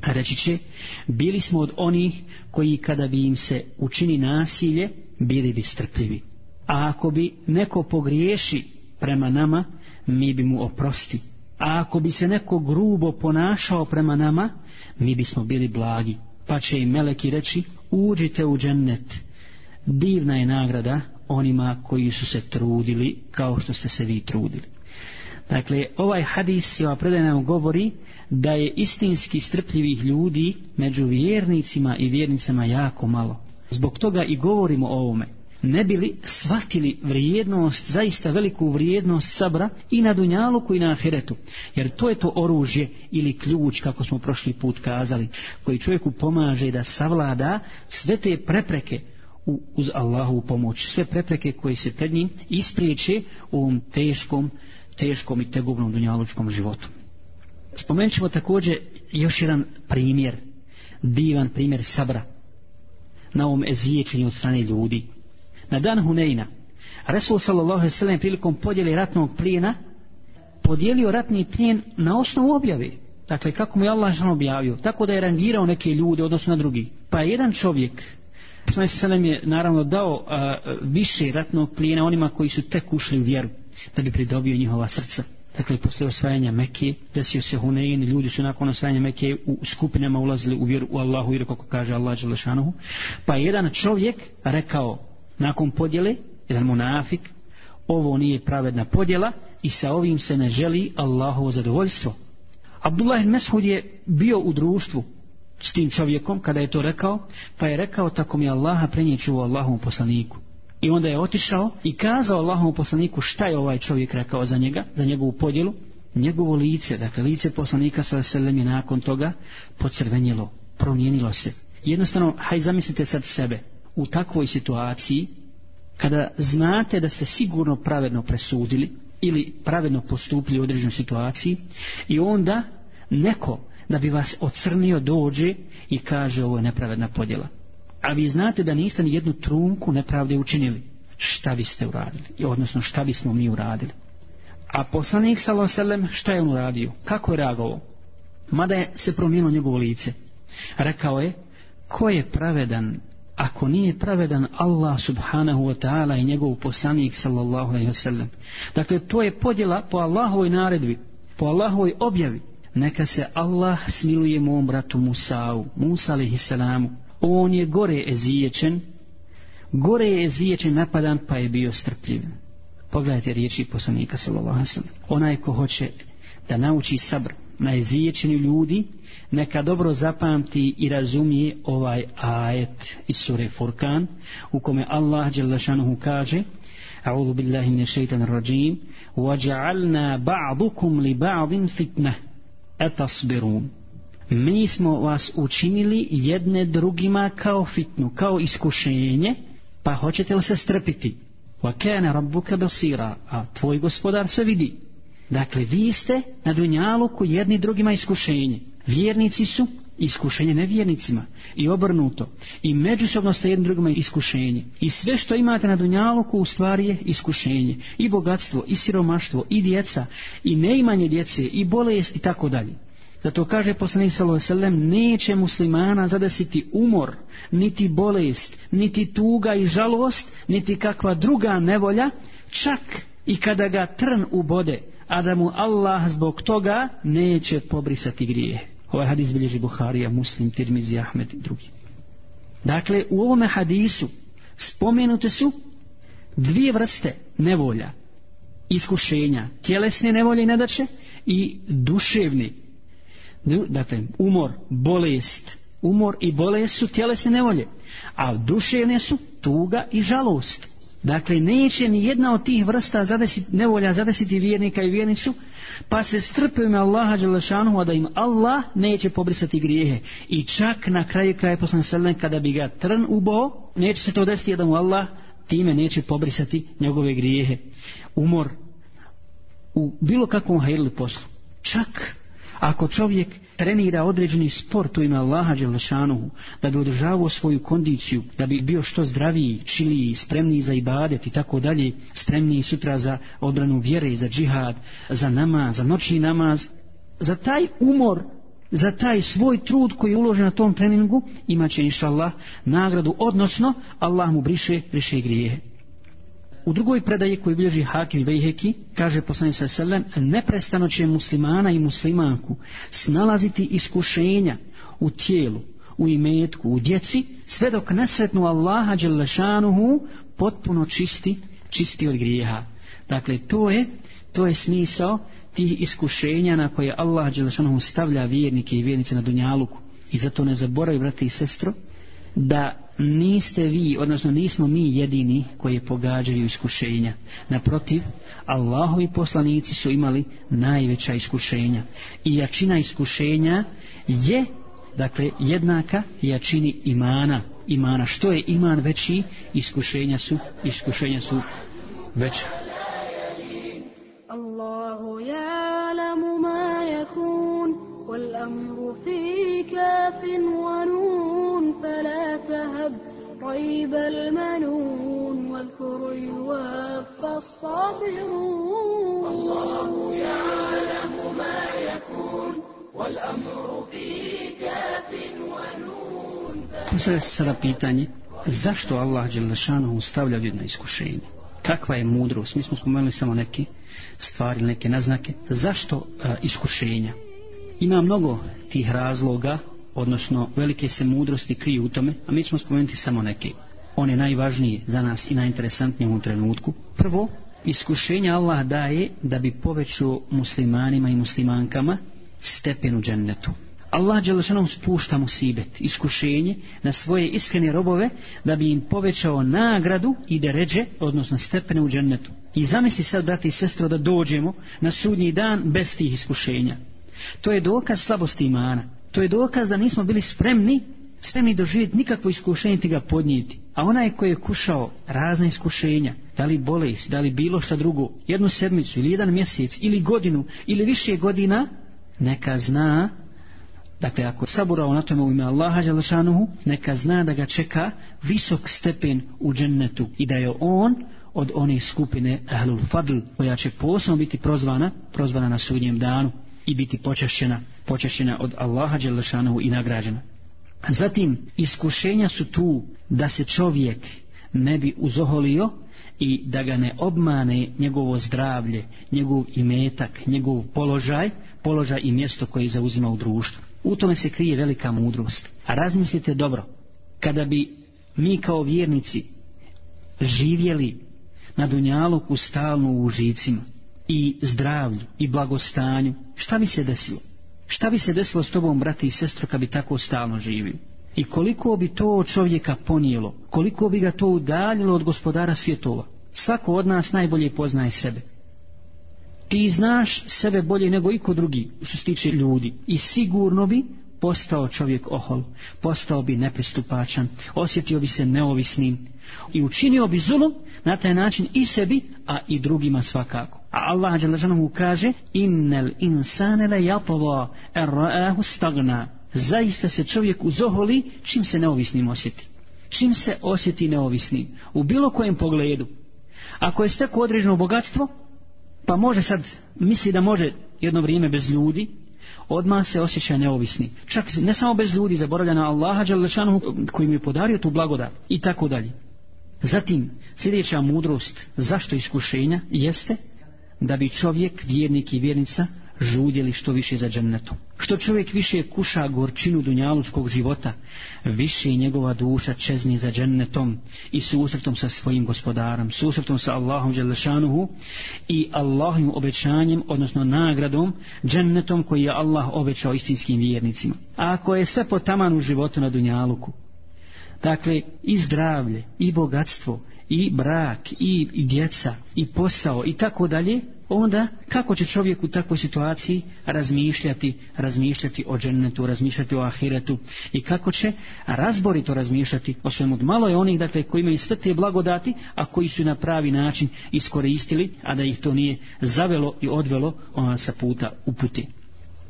E: A reći će, bili smo od onih koji kada bi im se učini nasilje, bili bi strpljivi. A ako bi neko pogriješi prema nama, mi bi mu oprosti. A ako bi se neko grubo ponašao prema nama, mi bismo bili blagi. Pa će i meleki reći, uđite u džennet. Divna je nagrada onima koji su se trudili kao što ste se vi trudili. Dakle, ovaj hadis i ova predaj nam govori da je istinski strpljivih ljudi među vjernicima i vjernicama jako malo. Zbog toga i govorimo o ovome. ne bili shvatili vrijednost, zaista veliku vrijednost sabra i na dunjalu i na ahiretu. Jer to je to oružje ili ključ, kako smo prošli put kazali, koji čovjeku pomaže da savlada sve te prepreke uz Allahovu pomoć. Sve prepreke koje se pred njim ispriječe u ovom teškom, teškom i tegubnom dunjalučkom životu. Spomenut ćemo također još jedan primjer, divan primjer sabra na ovom ezijećenju od strane ljudi. Na dan Huneyna, Resul sallallahu alaihi prilikom podjeli ratnog plijena, podijelio ratni plijen na osnovu objave. Dakle, kako mu je Allah žan objavio. Tako da je rangirao neke ljude odnosno na drugi. Pa jedan čovjek, Poslanik se sallam je naravno dao a, više ratnog plijena onima koji su tek ušli u vjeru, da bi pridobio njihova srca. Dakle, posle osvajanja Mekke, desio se Hunein, ljudi su nakon osvajanja Mekke u skupinama ulazili u vjeru u Allahu, i kako kaže Allah Đelešanuhu. Pa jedan čovjek rekao, nakon podjele, jedan munafik, ovo nije pravedna podjela i sa ovim se ne želi Allahovo zadovoljstvo. Abdullah Meshud je bio u društvu s tim čovjekom kada je to rekao, pa je rekao tako mi Allaha prenjeću u Allahovom poslaniku. I onda je otišao i kazao Allahovom poslaniku šta je ovaj čovjek rekao za njega, za njegovu podjelu. Njegovo lice, dakle lice poslanika sa selem je nakon toga pocrvenjelo, promijenilo se. Jednostavno, haj zamislite sad sebe u takvoj situaciji kada znate da ste sigurno pravedno presudili ili pravedno postupili u određenoj situaciji i onda neko da bi vas ocrnio dođe i kaže ovo je nepravedna podjela a vi znate da niste ni jednu trunku nepravde učinili. Šta biste uradili? I odnosno šta bismo mi uradili? A poslanik sallallahu šta je on uradio? Kako je reagovao? Mada je se promijenilo njegovo lice. Rekao je ko je pravedan ako nije pravedan Allah subhanahu wa ta'ala i njegov poslanik sallallahu alaihi wasallam. dakle to je podjela po Allahovoj naredbi po Allahovoj objavi. Neka se Allah smiluje mom bratu Musa'u Musa alaihi salamu on je gore eziječen, gore je eziječen napadan pa je bio strpljiv. Pogledajte riječi poslanika sallallahu alejhi. Onaj ko hoće da nauči sabr na eziječenju ljudi, neka dobro zapamti i razumije ovaj ajet iz sure Furkan, u kome Allah dželle šanehu kaže: أعوذ بالله من الشيطان الرجيم وجعلنا بعضكم لبعض فتنة أتصبرون. Atasbirun mi smo vas učinili jedne drugima kao fitnu, kao iskušenje, pa hoćete li se strpiti? Wa kana rabbuka basira, a tvoj gospodar sve vidi. Dakle, vi ste na dunjaluku jedni drugima iskušenje. Vjernici su iskušenje nevjernicima. I obrnuto. I međusobno ste jedni drugima iskušenje. I sve što imate na dunjaluku u stvari je iskušenje. I bogatstvo, i siromaštvo, i djeca, i neimanje djece, i bolest i tako dalje. Zato kaže poslanik sallallahu alejhi ve sellem neće muslimana zadesiti umor, niti bolest, niti tuga i žalost, niti kakva druga nevolja, čak i kada ga trn ubode, a da mu Allah zbog toga neće pobrisati grije. Ovaj hadis bilježi Buharija, Muslim, Tirmizi, Ahmed i drugi. Dakle, u ovome hadisu spomenute su dvije vrste nevolja, iskušenja, tjelesne nevolje i nedače i duševni dakle, umor, bolest, umor i bolest su tjelesne nevolje, a duševne su tuga i žalost. Dakle, neće ni jedna od tih vrsta zadesiti, nevolja zadesiti vjernika i vjernicu, pa se strpe ime Allaha Đelešanu, a da im Allah neće pobrisati grijehe. I čak na kraju kraja poslan selene, kada bi ga trn ubo, neće se to desiti da mu Allah, time neće pobrisati njegove grijehe. Umor u bilo kakvom hajrli poslu. Čak Ako čovjek trenira određeni sport u ime Allaha Đelešanuhu, da bi održavao svoju kondiciju, da bi bio što zdraviji, čiliji, spremniji za ibadet i tako dalje, spremniji sutra za odbranu vjere, za džihad, za namaz, za noćni namaz, za taj umor, za taj svoj trud koji je uložen na tom treningu, imaće inša Allah nagradu, odnosno Allah mu briše, briše grijehe. U drugoj predaji koji bilježi Hakim i Bejheki, kaže poslanik sa selem, neprestano će muslimana i muslimanku snalaziti iskušenja u tijelu, u imetku, u djeci, sve dok nesretnu Allaha Đelešanuhu potpuno čisti, čisti od grijeha. Dakle, to je, to je smisao tih iskušenja na koje Allah Đelešanuhu stavlja vjernike i vjernice na Dunjaluku. I zato ne zaboravi, brate i sestro, da niste vi, odnosno nismo mi jedini koji pogađaju iskušenja. Naprotiv, Allahovi poslanici su imali najveća iskušenja. I jačina iskušenja je, dakle, jednaka jačini imana. Imana. Što je iman veći, iskušenja su, iskušenja su veća.
B: Allahu ja'lamu ma yakun wal amru fi kafin wa nun fala tahab ريب المنون واذكر يوفى الصابرون
A: الله يعلم ما يكون والأمر في كاف ونون
E: Postavlja se sada pitanje zašto Allah Đelešanu stavlja ljudi na iskušenje? Kakva je mudrost? Mi smo spomenuli samo neke stvari, neke naznake. Zašto uh, iskušenja? Ima mnogo tih razloga odnosno velike se mudrosti kriju u tome, a mi ćemo spomenuti samo neke. One najvažnije za nas i najinteresantnije u trenutku. Prvo, iskušenja Allah daje da bi povećao muslimanima i muslimankama stepen u džennetu. Allah Đelešanom spušta musibet, iskušenje na svoje iskrene robove da bi im povećao nagradu i deređe, odnosno stepene u džennetu. I zamisli sad, brati i sestro, da dođemo na sudnji dan bez tih iskušenja. To je dokaz slabosti imana to je dokaz da nismo bili spremni spremni doživjeti nikakvo iskušenje ti ga podnijeti. A onaj koji je kušao razne iskušenja, da li bolest, da li bilo šta drugo, jednu sedmicu ili jedan mjesec ili godinu ili više godina, neka zna, dakle ako saburao na tome u ime Allaha Đalešanuhu, neka zna da ga čeka visok stepen u džennetu i da je on od one skupine Ahlul Fadl, koja će posebno biti prozvana, prozvana na sudnjem danu i biti počašćena, počašćena od Allaha Đelešanovu i nagrađena. Zatim, iskušenja su tu da se čovjek ne bi uzoholio i da ga ne obmane njegovo zdravlje, njegov imetak, njegov položaj, položaj i mjesto koje zauzima u društvu. U tome se krije velika mudrost. A razmislite dobro, kada bi mi kao vjernici živjeli na Dunjaluku stalno u užicima, i zdravlju i blagostanju, šta bi se desilo? Šta bi se desilo s tobom, brati i sestro, kad bi tako stalno živio? I koliko bi to čovjeka ponijelo? Koliko bi ga to udaljilo od gospodara svjetova? Svako od nas najbolje poznaje sebe. Ti znaš sebe bolje nego iko drugi, što se tiče ljudi. I sigurno bi postao čovjek ohol, postao bi nepristupačan, osjetio bi se neovisnim i učinio bi zulum na taj način i sebi, a i drugima svakako. A Allah Đelešanuhu kaže Innel insane le jatova er ra'ahu stagna Zaista se čovjek uzoholi čim se neovisnim osjeti. Čim se osjeti neovisnim. U bilo kojem pogledu. Ako je steko određeno bogatstvo, pa može sad, misli da može jedno vrijeme bez ljudi, odma se osjeća neovisni. Čak ne samo bez ljudi, zaboravlja na Allaha Đalešanuhu koji mi je podario tu blagodat i tako dalje. Zatim, sljedeća mudrost zašto iskušenja jeste da bi čovjek, vjernik i vjernica, žudjeli što više za džennetom. Što čovjek više kuša gorčinu dunjalučkog života, više njegova duša čezni za džennetom i susretom sa svojim gospodarom, susretom sa Allahom Đelešanuhu i Allahim obećanjem, odnosno nagradom, džennetom koji je Allah obećao istinskim vjernicima. A ako je sve po tamanu životu na dunjaluku, dakle i zdravlje, i bogatstvo, i brak, i, i djeca, i posao, i tako dalje, onda kako će čovjek u takvoj situaciji razmišljati, razmišljati o džennetu, razmišljati o ahiretu i kako će razborito razmišljati o svemu. Malo je onih dakle, koji imaju sve te blagodati, a koji su na pravi način iskoristili, a da ih to nije zavelo i odvelo ona sa puta u puti.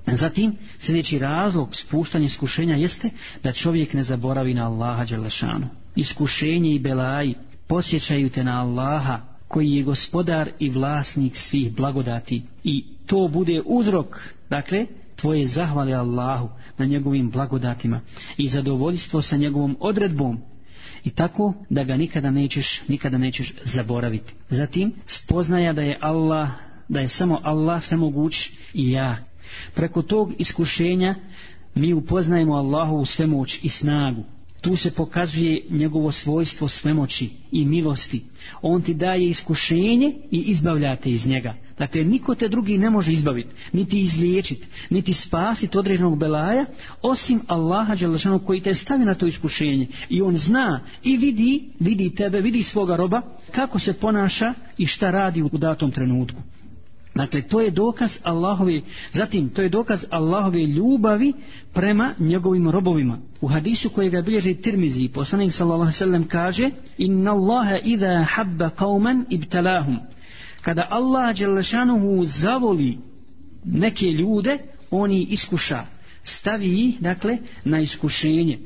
E: Zatim, sljedeći razlog spuštanja iskušenja jeste da čovjek ne zaboravi na Allaha Đelešanu. Iskušenje i belaji posjećaju te na Allaha koji je gospodar i vlasnik svih blagodati i to bude uzrok, dakle, tvoje zahvale Allahu na njegovim blagodatima i zadovoljstvo sa njegovom odredbom i tako da ga nikada nećeš, nikada nećeš zaboraviti. Zatim, spoznaja da je Allah, da je samo Allah sve moguć i ja. Preko tog iskušenja mi upoznajemo Allahu u svemoć i snagu Tu se pokazuje njegovo svojstvo svemoći i milosti. On ti daje iskušenje i izbavljate iz njega. Dakle, niko te drugi ne može izbaviti, niti izliječiti, niti spasiti određenog belaja, osim Allaha Đelešanu koji te stavi na to iskušenje. I on zna i vidi, vidi tebe, vidi svoga roba, kako se ponaša i šta radi u datom trenutku. Dakle, to je dokaz Allahove, zatim, to je dokaz Allahove ljubavi prema njegovim robovima. U hadisu koje ga bilježi Tirmizi, poslanik sallallahu sallam kaže Inna Allaha idha habba qauman ibtalahum. Kada Allah Đelešanuhu zavoli neke ljude, oni iskuša. Stavi ih, dakle, na iskušenje.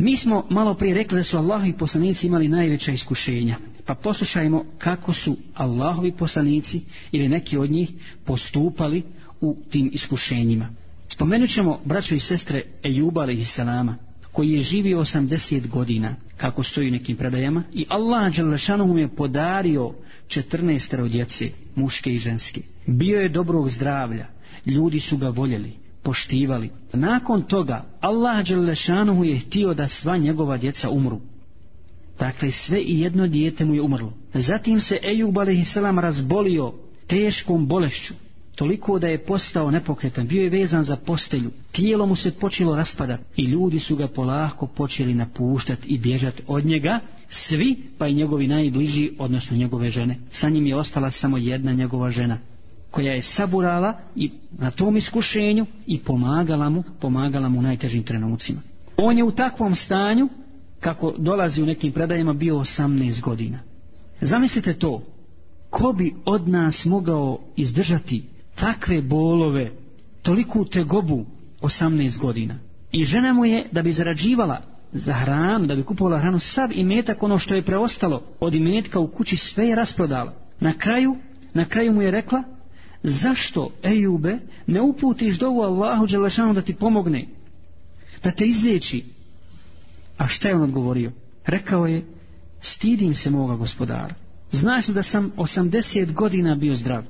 E: Mi smo malo prije rekli da su Allahovi poslanici imali najveća iskušenja. Pa poslušajmo kako su Allahovi poslanici ili neki od njih postupali u tim iskušenjima. Spomenut ćemo braćo i sestre Ejuba alaihi salama koji je živio 80 godina kako stoji u nekim predajama i Allah Đalešanu mu je podario 14 djece, muške i ženske. Bio je dobrog zdravlja, ljudi su ga voljeli, poštivali. Nakon toga Allah Đelešanuhu je htio da sva njegova djeca umru. Dakle, sve i jedno dijete mu je umrlo. Zatim se Ejub a.s. razbolio teškom bolešću, toliko da je postao nepokretan, bio je vezan za postelju, tijelo mu se počelo raspadati i ljudi su ga polako počeli napuštati i bježati od njega, svi pa i njegovi najbliži, odnosno njegove žene. Sa njim je ostala samo jedna njegova žena, koja je saburala i na tom iskušenju i pomagala mu, pomagala mu u najtežim trenucima. On je u takvom stanju kako dolazi u nekim predajama, bio 18 godina. Zamislite to, ko bi od nas mogao izdržati takve bolove, toliku tegobu 18 godina. I žena mu je, da bi zarađivala za hranu, da bi kupovala hranu, sav i ono što je preostalo od imetka u kući sve je rasprodala. Na kraju, na kraju mu je rekla, zašto, Ejube, ne uputiš dovu Allahu Đelešanu da ti pomogne, da te izliječi, A šta je on odgovorio? Rekao je, stidim se moga gospodara. Znaš li da sam 80 godina bio zdrav?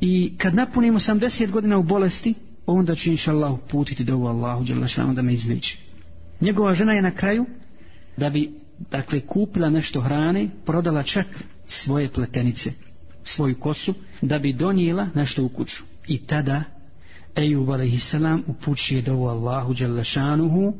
E: I kad napunim 80 godina u bolesti, onda ću inša Allah uputiti do Allahu Đelešanu da me izliječi Njegova žena je na kraju, da bi, dakle, kupila nešto hrane, prodala čak svoje pletenice, svoju kosu, da bi donijela nešto u kuću. I tada, Ejub a.s. upućuje do Allahu Đalešanuhu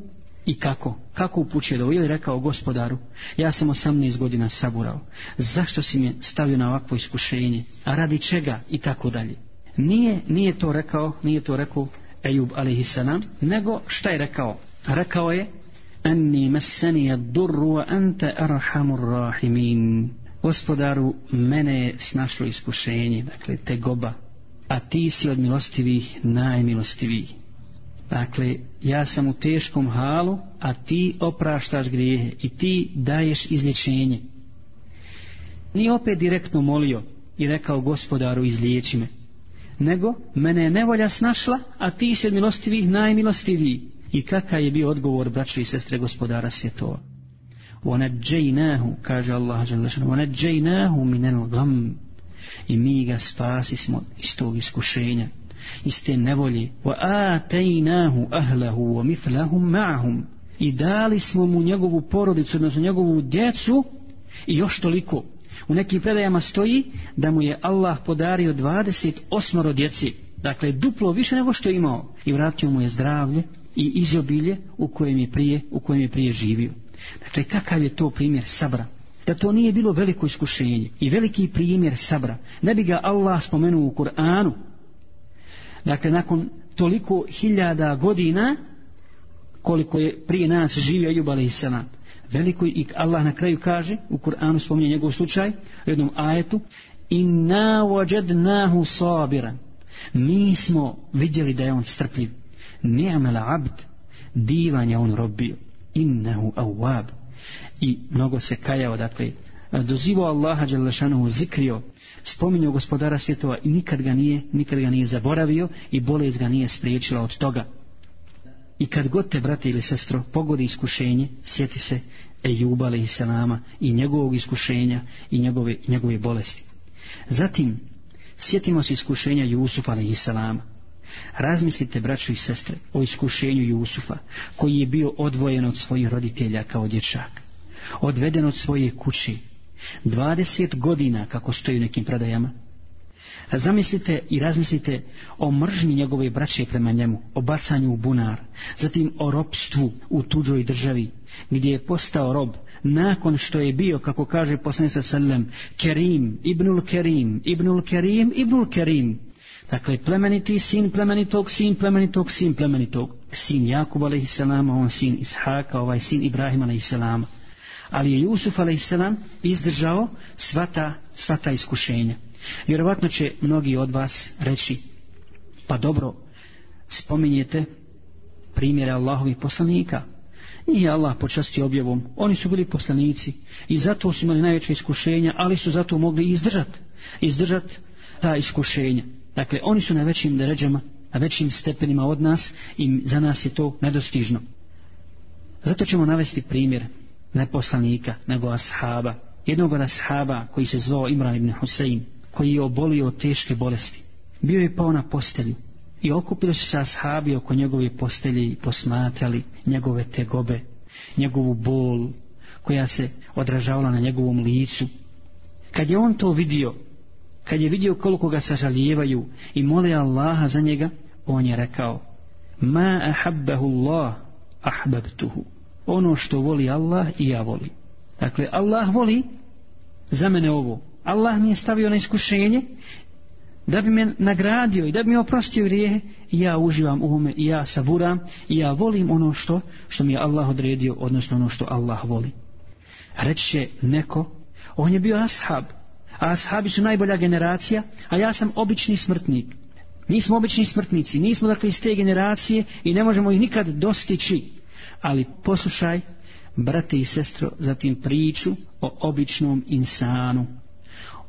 E: I kako? Kako upućuje dovu? Ili rekao gospodaru, ja sam 18 godina saburao. Zašto si me stavio na ovakvo iskušenje? A radi čega? I tako dalje. Nije, nije to rekao, nije to rekao Ejub a.s. nego šta je rekao? Rekao je, Anni mesenija durru wa anta arhamur rahimin. Gospodaru, mene je snašlo iskušenje, dakle, te goba, a ti si od milostivih najmilostiviji. Dakle, ja sam u teškom halu, a ti opraštaš grijehe i ti daješ izlječenje. Nije opet direktno molio i rekao gospodaru izliječi me, nego mene je nevolja snašla, a ti si od milostivih najmilostiviji. I kakav je bio odgovor braćo i sestre gospodara svjetova? وَنَجَّيْنَاهُ kaže Allah وَنَجَّيْنَاهُ مِنَ الْغَمِ i mi ga spasismo iz tog iskušenja iz te nevolje wa atainahu ahlahu wa mithlahum ma'ahum i dali smo mu njegovu porodicu odnosno njegovu djecu i još toliko u nekim predajama stoji da mu je Allah podario 28 djeci dakle duplo više nego što je imao i vratio mu je zdravlje i izobilje u kojem je prije u kojem je prije živio dakle kakav je to primjer sabra? Da to nije bilo veliko iskušenje i veliki primjer sabra ne bi ga Allah spomenuo u Kur'anu. Dakle nakon toliko hiljada godina koliko je prije nas živio Ejub a.s. veliko i Allah na kraju kaže u Kur'anu spominje njegov slučaj u jednom ajetu inna wajadnahu sabiran mi smo vidjeli da je on strpljiv. Ni'mala abd divan je on robio innehu awwab i mnogo se kajao dakle dozivao Allaha dželle zikrio spominjao gospodara svjetova i nikad ga nije, nikad ga nije zaboravio i bolest ga nije spriječila od toga. I kad god te, brate ili sestro, pogodi iskušenje, sjeti se Ejuba i Selama i njegovog iskušenja i njegove, njegove bolesti. Zatim, sjetimo se iskušenja Jusufa i Selama. Razmislite, braćo i sestre, o iskušenju Jusufa, koji je bio odvojen od svojih roditelja kao dječak. Odveden od svoje kući. 20 godina, kako stoji u nekim predajama. Zamislite i razmislite o mržnji njegove braće prema njemu, o bacanju u bunar, zatim o robstvu u tuđoj državi, gdje je postao rob, nakon što je bio, kako kaže poslanica sallam, Kerim, Ibnul Kerim, Ibnul Kerim, Ibnul Kerim, Dakle, plemeniti sin plemenitog, sin plemenitog, sin plemenitog. Sin Jakub a.s. on sin Ishaka, ovaj sin Ibrahim a.s. Ali je Jusuf a.s. izdržao sva ta, sva ta iskušenja. Vjerovatno će mnogi od vas reći, pa dobro, spominjete primjere Allahovih poslanika. Nije Allah počastio objavom, oni su bili poslanici i zato su imali najveće iskušenja, ali su zato mogli izdržati, izdržati ta iskušenja. Dakle, oni su na većim deređama, na većim stepenima od nas i za nas je to nedostižno. Zato ćemo navesti primjer ne poslanika, nego ashaba. Jednog od ashaba koji se zvao Imran ibn Husein, koji je obolio od teške bolesti. Bio je pao na postelju i okupili su se ashabi oko njegove postelje i posmatrali njegove tegobe, njegovu bol koja se odražavala na njegovom licu. Kad je on to vidio, kad je vidio koliko ga sažalijevaju i mole Allaha za njega, on je rekao Ma ahabbahu Allah ahbabtuhu. Ono što voli Allah i ja volim. Dakle, Allah voli za mene ovo. Allah mi je stavio na iskušenje da bi me nagradio i da bi mi oprostio grijehe i ja uživam u ome i ja saburam i ja volim ono što što mi je Allah odredio odnosno ono što Allah voli reće neko on je bio ashab a ashabi su najbolja generacija a ja sam obični smrtnik mi smo obični smrtnici nismo dakle iz te generacije i ne možemo ih nikad dostići ali poslušaj brate i sestro zatim priču o običnom insanu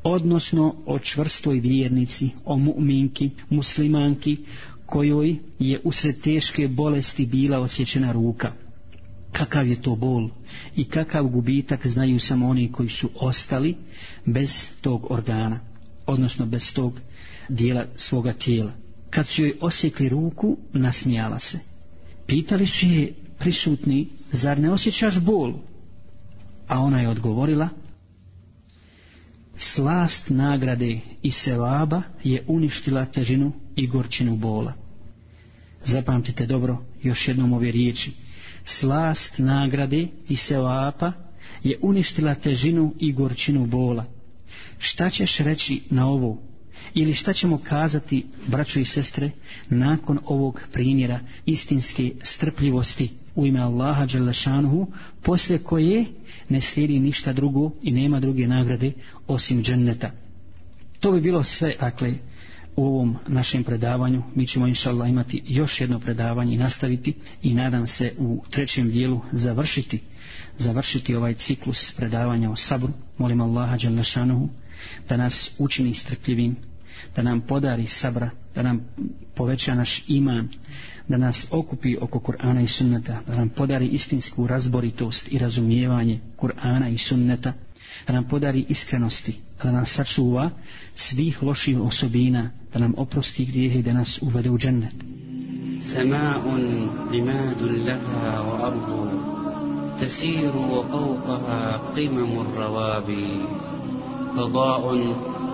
E: odnosno o čvrstoj vjernici, o mu'minki, muslimanki, kojoj je usred teške bolesti bila osjećena ruka. Kakav je to bol i kakav gubitak znaju samo oni koji su ostali bez tog organa, odnosno bez tog dijela svoga tijela. Kad su joj osjekli ruku, nasmijala se. Pitali su je prisutni, zar ne osjećaš bol? A ona je odgovorila, slast nagrade i sevaba je uništila težinu i gorčinu bola. Zapamtite dobro još jednom ove riječi. Slast nagrade i sevapa je uništila težinu i gorčinu bola. Šta ćeš reći na ovo? Ili šta ćemo kazati, braćo i sestre, nakon ovog primjera istinske strpljivosti u ime Allaha Đalešanuhu, posle koje ne slijedi ništa drugo i nema druge nagrade osim dženneta. To bi bilo sve, dakle, u ovom našem predavanju. Mi ćemo, inša imati još jedno predavanje i nastaviti i nadam se u trećem dijelu završiti završiti ovaj ciklus predavanja o sabru. Molim Allaha Đalešanuhu da nas učini strpljivim, da nam podari sabra, da nam poveća naš iman, da nas okupi oko Kur'ana i sunneta, da nam podari istinsku razboritost i razumijevanje Kur'ana i sunneta, da nam podari iskrenosti, da nas sačuva svih loših osobina, da nam oprosti grijehe i da nas uvede u džennet.
G: سماء لماد لها وأرض تسير وفوقها قمم الروابي فضاء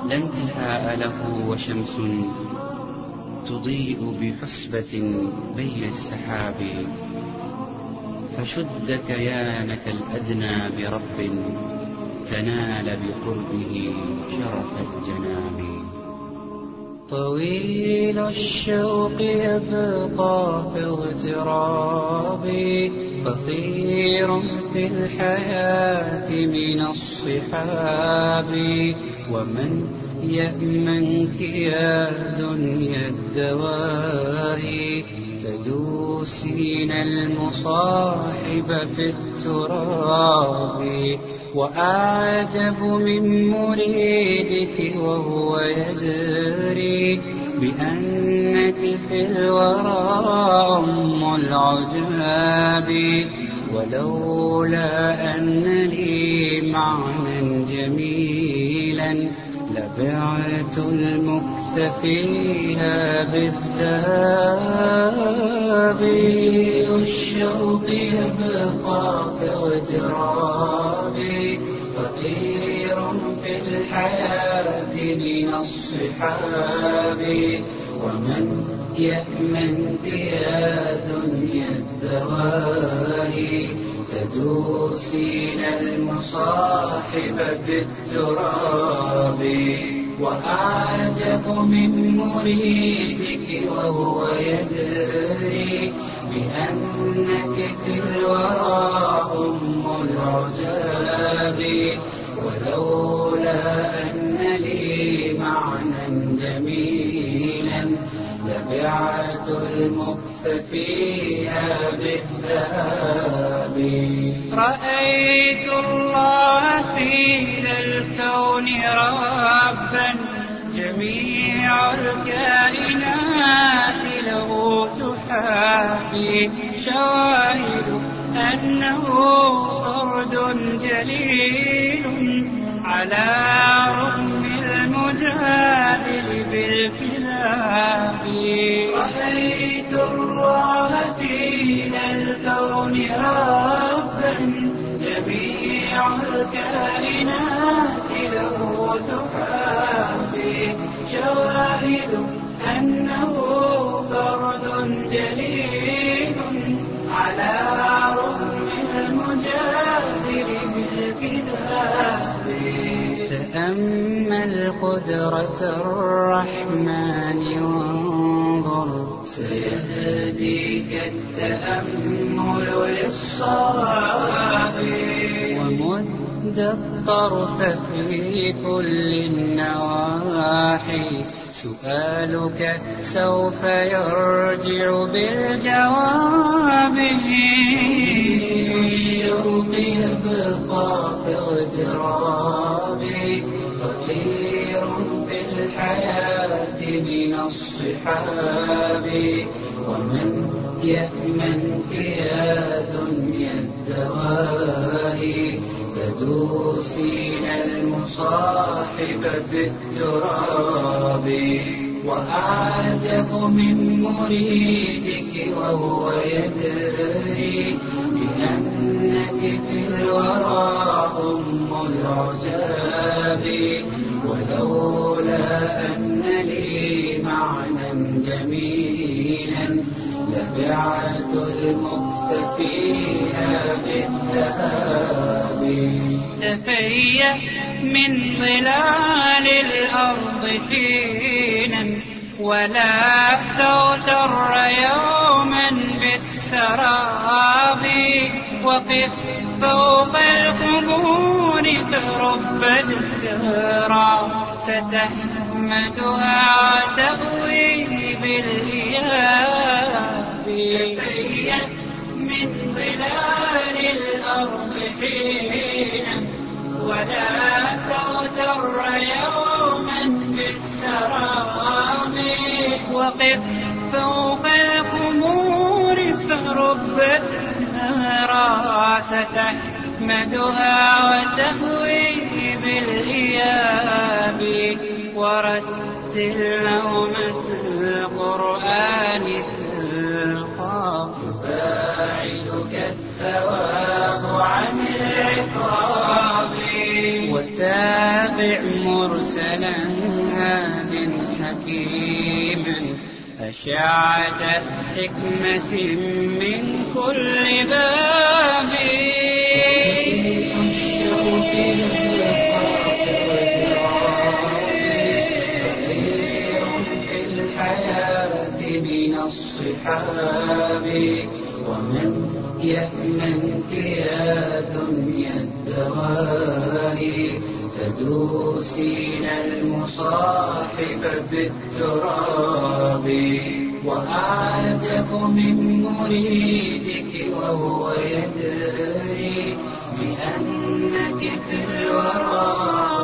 G: لا انتهاء له وشمس تضيء بحسبة بين السحاب فشد كيانك الأدنى برب تنال بقربه شرف الجناب طويل الشوق يبقى في اغتراب قصير في الحياة من الصحاب. ومن يأمنك يا دنيا الدوائي تدوسين المصاحب في التراب وأعجب من مريدك وهو يدري بأنك في الورى أم العجاب. ولولا أن لي معنى جميلا لبعت المكس فيها بالذهب الشوق يبقى في اغترابي فقير في الحياة من الصحاب. ومن يأمن يا دنيا الدواهي تدوسين المصاحب في التراب وأعجب من مريدك وهو يدري بأنك في الورى أم العجاب. ولولا أن لي معنى جميلا لبعت المكث فيها بالذهب رأيت الله في الكون ربا جميع الكائنات له تحابي شواهد أنه فرد جليل على رغم المجادل بالكلاب رأيت الله فينا الكون ربا. جميع الكائنات له تحابي. شواهد أنه فرد جليل على رغم المجادل بالكتاب. تأمل قدرة الرحمن وانظر سيهديك التأمل للصواب. ومد الطرف في كل النواحي. سؤالك سوف يرجع بالجواب. الشوق يبقى في في الحياة من الصحاب ومن يأمنك يا دنيا الدواهي تدوسين المصاحب في التراب وأعجب من مريدك وهو يدري بأنك في الورى أم العجاب. ولولا أن لي معنى جميلا لبعت المكس فيها بالذهب تفيأ من ظلال الأرض حينا ولا تغتر يوما بالسراب. وقف فوق القبور فرب الدهرا ستحمدها وتهوي بالإياب. تفيأ من ظلال الأرض حينا ولا تغتر يوما بالسراب. وقف فوق القمور فرب النهرا. ستحمدها وتهوي بالإياب. ورتل نومة القرآن تلقى يباعدك الثواب عن العقاب. وتابع مرسلا هاد حكيما أشعة حكمة من كل باب. الصحاب ومن يأمنك يا دنيا الدواهي تدوسين المصاحب في التراب وأعجب من مريدك وهو يدري بأنك في الورى.